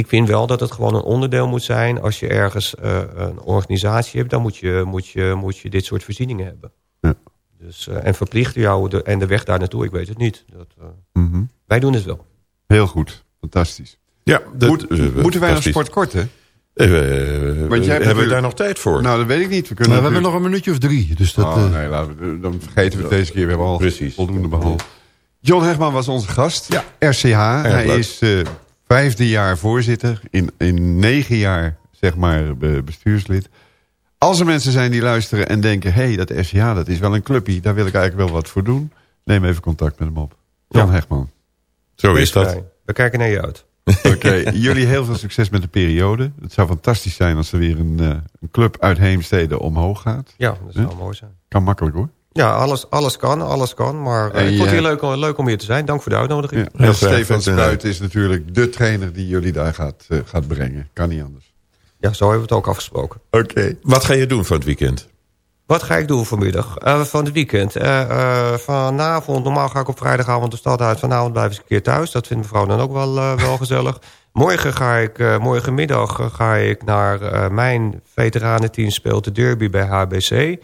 S10: ik vind wel dat het gewoon een onderdeel moet zijn. Als je ergens eh, een organisatie hebt, dan moet je, moet, je, moet je dit soort voorzieningen hebben.
S9: Ja.
S10: Dus, eh, en verplichten jou de, en de weg daar naartoe, ik weet het niet. Dat, eh,
S9: Mhm.
S10: wij doen het wel.
S9: Heel goed. Fantastisch.
S2: Ja, dat,
S9: Moet- moeten wij nog sport korten?
S2: Eh,
S9: Want jij hebt
S2: hebben we daar nog tijd voor?
S9: Nou, dat weet ik niet. We,
S8: Maar
S9: kunnen
S8: we hebben nog een minuutje of drie. Dus dat,
S9: Oh, nee, laten we, dan vergeten we het deze keer. We hebben al voldoende behandeld. John Hegman was onze gast. RCH. Hij
S2: leuk.
S9: is eh, vijfde jaar voorzitter. In, in negen jaar, zeg maar, be- bestuurslid. Als er mensen zijn die luisteren en denken... hé, hey, dat RCH, dat is wel een clubje. Daar wil ik eigenlijk wel wat voor doen. Neem even contact met hem op. John Hegman.
S2: Zo
S10: Wees vrij. We kijken naar je uit.
S9: Oké, jullie heel veel succes met de periode. Het zou fantastisch zijn als er weer een, eh, een club uit Heemstede omhoog gaat.
S10: Ja, dat zou mooi zijn.
S9: Kan makkelijk hoor.
S10: Ja, alles, alles kan, alles kan. Maar eh,
S9: En
S10: ik vond het heel leuk, om- leuk om hier te zijn. Dank voor de uitnodiging.
S9: Ja. En Stefan Spruit is natuurlijk de trainer die jullie daar gaat, eh, gaat brengen. Kan niet anders.
S10: Ja, zo hebben we het ook afgesproken.
S9: Oké.
S2: Wat ga je doen van het weekend?
S10: Wat ga ik doen vanmiddag? Eh, van het weekend. Eh, eh, vanavond, normaal ga ik op vrijdagavond de stad uit. Vanavond blijf ik een keer thuis. Dat vindt mevrouw dan ook wel, eh, wel gezellig. Morgen ga ik, eh, morgenmiddag ga ik naar eh, mijn veteranenteam speelt de derby bij HBC.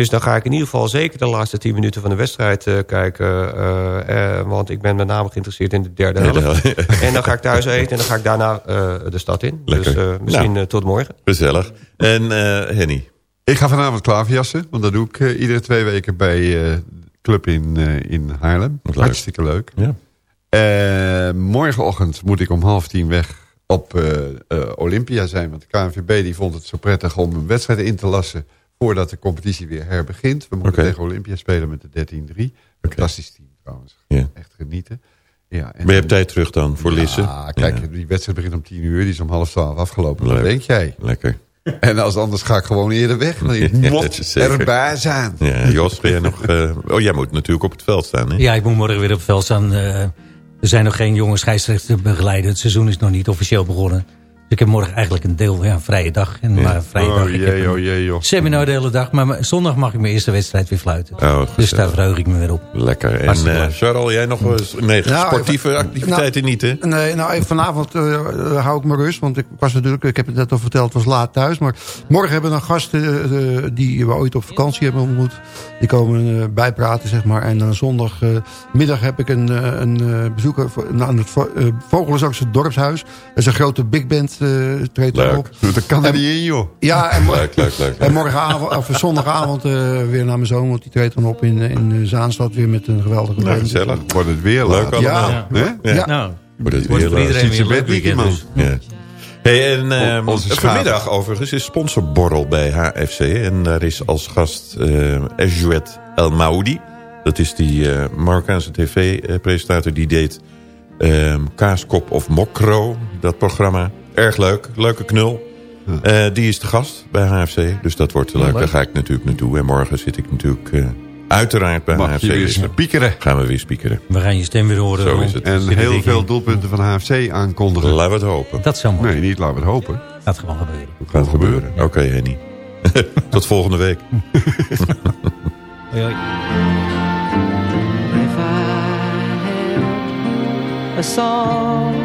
S10: Dus dan ga ik in ieder geval zeker de laatste 10 minuten van de wedstrijd eh, kijken. eh, eh, want ik ben met name geïnteresseerd in de derde helft. en dan ga ik thuis eten en dan ga ik daarna eh, de stad in.
S2: Lekker.
S10: Dus eh, misschien
S2: Nou.
S10: eh, tot morgen.
S2: Gezellig. En eh, Henny?
S9: Ik ga vanavond klaverjassen. Want dat doe ik iedere twee weken bij eh, de club in, eh, in Haarlem.
S2: leuk.
S9: Hartstikke leuk.
S2: Ja.
S9: Eh, morgenochtend moet ik om half tien weg op eh, eh, Olympia zijn. Want de KNVB die vond het zo prettig om een wedstrijd in te lassen... voordat de competitie weer herbegint. We moeten tegen Olympia spelen met de 13-3. Fantastisch team trouwens.
S2: Ja.
S9: Echt genieten. Ja, en
S2: Maar je hebt tijd terug dan voor Lisse?
S9: Ja, kijk, die wedstrijd begint om tien uur. Die is om half twaalf afgelopen. Wat denk jij?
S2: Lekker.
S9: En als anders ga ik gewoon eerder weg. Want ik
S2: Ja,
S9: moet
S2: dat is zeker.
S9: erbij zijn.
S2: Ja, Jos, ben jij nog... eh, oh, jij moet natuurlijk op het veld staan, hè?
S17: Ja, ik moet morgen weer op het veld staan. Eh, er zijn nog geen jonge scheidsrechters te begeleiden. Het seizoen is nog niet officieel begonnen. Dus ik heb morgen eigenlijk een deel, ja, een vrije dag. En,
S2: Ja.
S17: maar een vrije
S9: Oh
S17: dag. Ik heb
S9: jee,
S17: een
S9: oh jee, joh.
S17: Seminar de hele dag. Maar zondag mag ik mijn eerste wedstrijd weer fluiten.
S2: Oh,
S17: dus daar verheug ik me weer op.
S2: Lekker. En eh. Charles, jij nog wel eens... Nee,
S8: Nou,
S2: sportieve
S8: even-
S2: activiteiten niet, hè?
S8: Nee, nou even vanavond eh, eh, hou ik me rust. Want ik was natuurlijk, ik heb het net al verteld, was laat thuis. Maar morgen hebben we dan gasten die we ooit op vakantie hebben ontmoet. Die komen bijpraten, zeg maar. En dan zondagmiddag heb ik een, eh, een eh, bezoeker voor- aan het Vo- Vogelzakse dorpshuis. Dat is een grote big band treedt
S2: Leuk.
S8: erop.
S9: Dat kan er niet in, joh.
S8: Ja, en,
S2: Leuk, leuk, leuk.
S8: en morgenavond, of zondagavond eh, weer naar mijn zoon. Want die treedt dan op in, in eh, Zaanstad weer met een geweldige band.
S2: gezellig.
S9: Wordt het weer
S2: Leuk allemaal.
S8: Ja.
S9: Hè?
S2: Ja.
S17: Nou,
S2: Wordt het
S17: wordt
S2: weer leuk.
S17: iedereen weer leuk weekend.
S9: man.
S17: Dus.
S2: Ja. Hey, en ehm, vanmiddag overigens is sponsorborrel bij HFC. En daar is als gast eh Ejouet El Maoudi. Dat is die eh, Marokkaanse tv-presentator die deed ehm, Kaaskop of Mokro, dat programma. Erg leuk, leuke knul. Eh, die is de gast bij HFC, dus dat wordt leuk.
S17: leuk.
S2: Daar ga ik natuurlijk naartoe. En morgen zit ik natuurlijk eh, uiteraard bij
S9: Mag
S2: HFC.
S9: je weer
S2: dus dan
S9: spiekeren.
S2: gaan we weer spiekeren.
S17: We gaan je stem weer horen.
S2: Zo is het.
S9: En heel veel doelpunten van HFC aankondigen.
S2: Laten we het hopen.
S17: Dat zou mooi
S9: Nee, niet laten we het hopen.
S17: gaat gewoon gebeuren.
S2: Gaat gebeuren. Oké, Henny. Tot volgende week.
S17: Hoi, hoi.
S13: If I had a song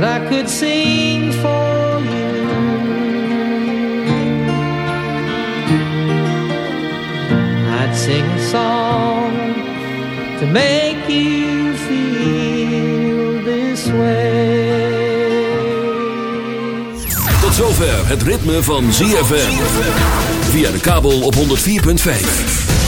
S13: that I could sing for you, I'd sing a song to make you feel this way.
S3: Tot zover het ritme van ZFM. Via de kabel op 104.5.